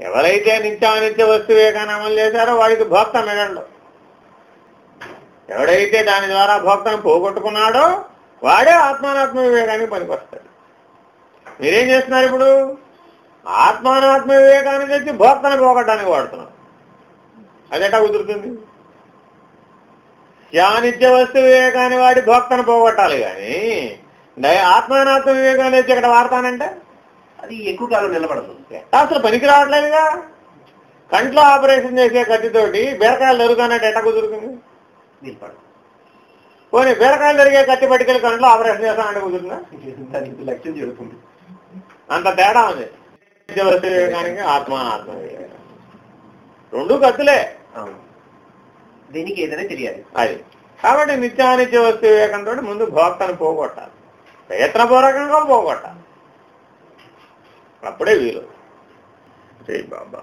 ఎవరైతే నిత్యానిత్య వస్తు వివేకాన్ని అమలు చేశారో వాడికి భోక్త మిగండు ఎవడైతే దాని ద్వారా భోక్తను పోగొట్టుకున్నాడో వాడే ఆత్మానాత్మ వివేకానికి పనికొస్తాడు. మీరేం చేస్తున్నారు ఇప్పుడు? ఆత్మానాత్మ వివేకాన్ని తెచ్చి భోక్తను పోగొట్టడానికి వాడుతున్నారు. అదెటా కుదురుతుంది? నిత్య వస్తు వివేకాన్ని వాడి భోక్తను పోగొట్టాలి కానీ ఆత్మానాత్మ వివేకాన్ని తెచ్చి ఇక్కడ వాడతానంటే? అది ఎక్కువ కాలం నిలబడదు. అసలు పనికి రావట్లేదుగా? కంట్లో ఆపరేషన్ చేసే కత్తితోటి బీరకాయలు దొరుకుతానంటే ఎట్ట కుదురుతుంది? పోనీ బీరకాయలు దొరికే కత్తి పట్టుకెళ్ళి కంట్లో ఆపరేషన్ చేస్తానంటే కుదురుతుందా? దానికి లక్ష్యం జరుగుతుంది అంత తేడా ఉంది. వివేకానికి ఆత్మానాత్మ వివేకం. రెండు కత్తులే. దీనికి ఏదైనా తెలియాలి. అది. కాబట్టి నిత్యానిత్య వస్తు వివేకంతో ముందు భోక్తను పోగొట్టాలి. ప్రయత్నపూర్వకంగా పోగొట్టాలి. అప్పుడే వీలు. జై బాబా.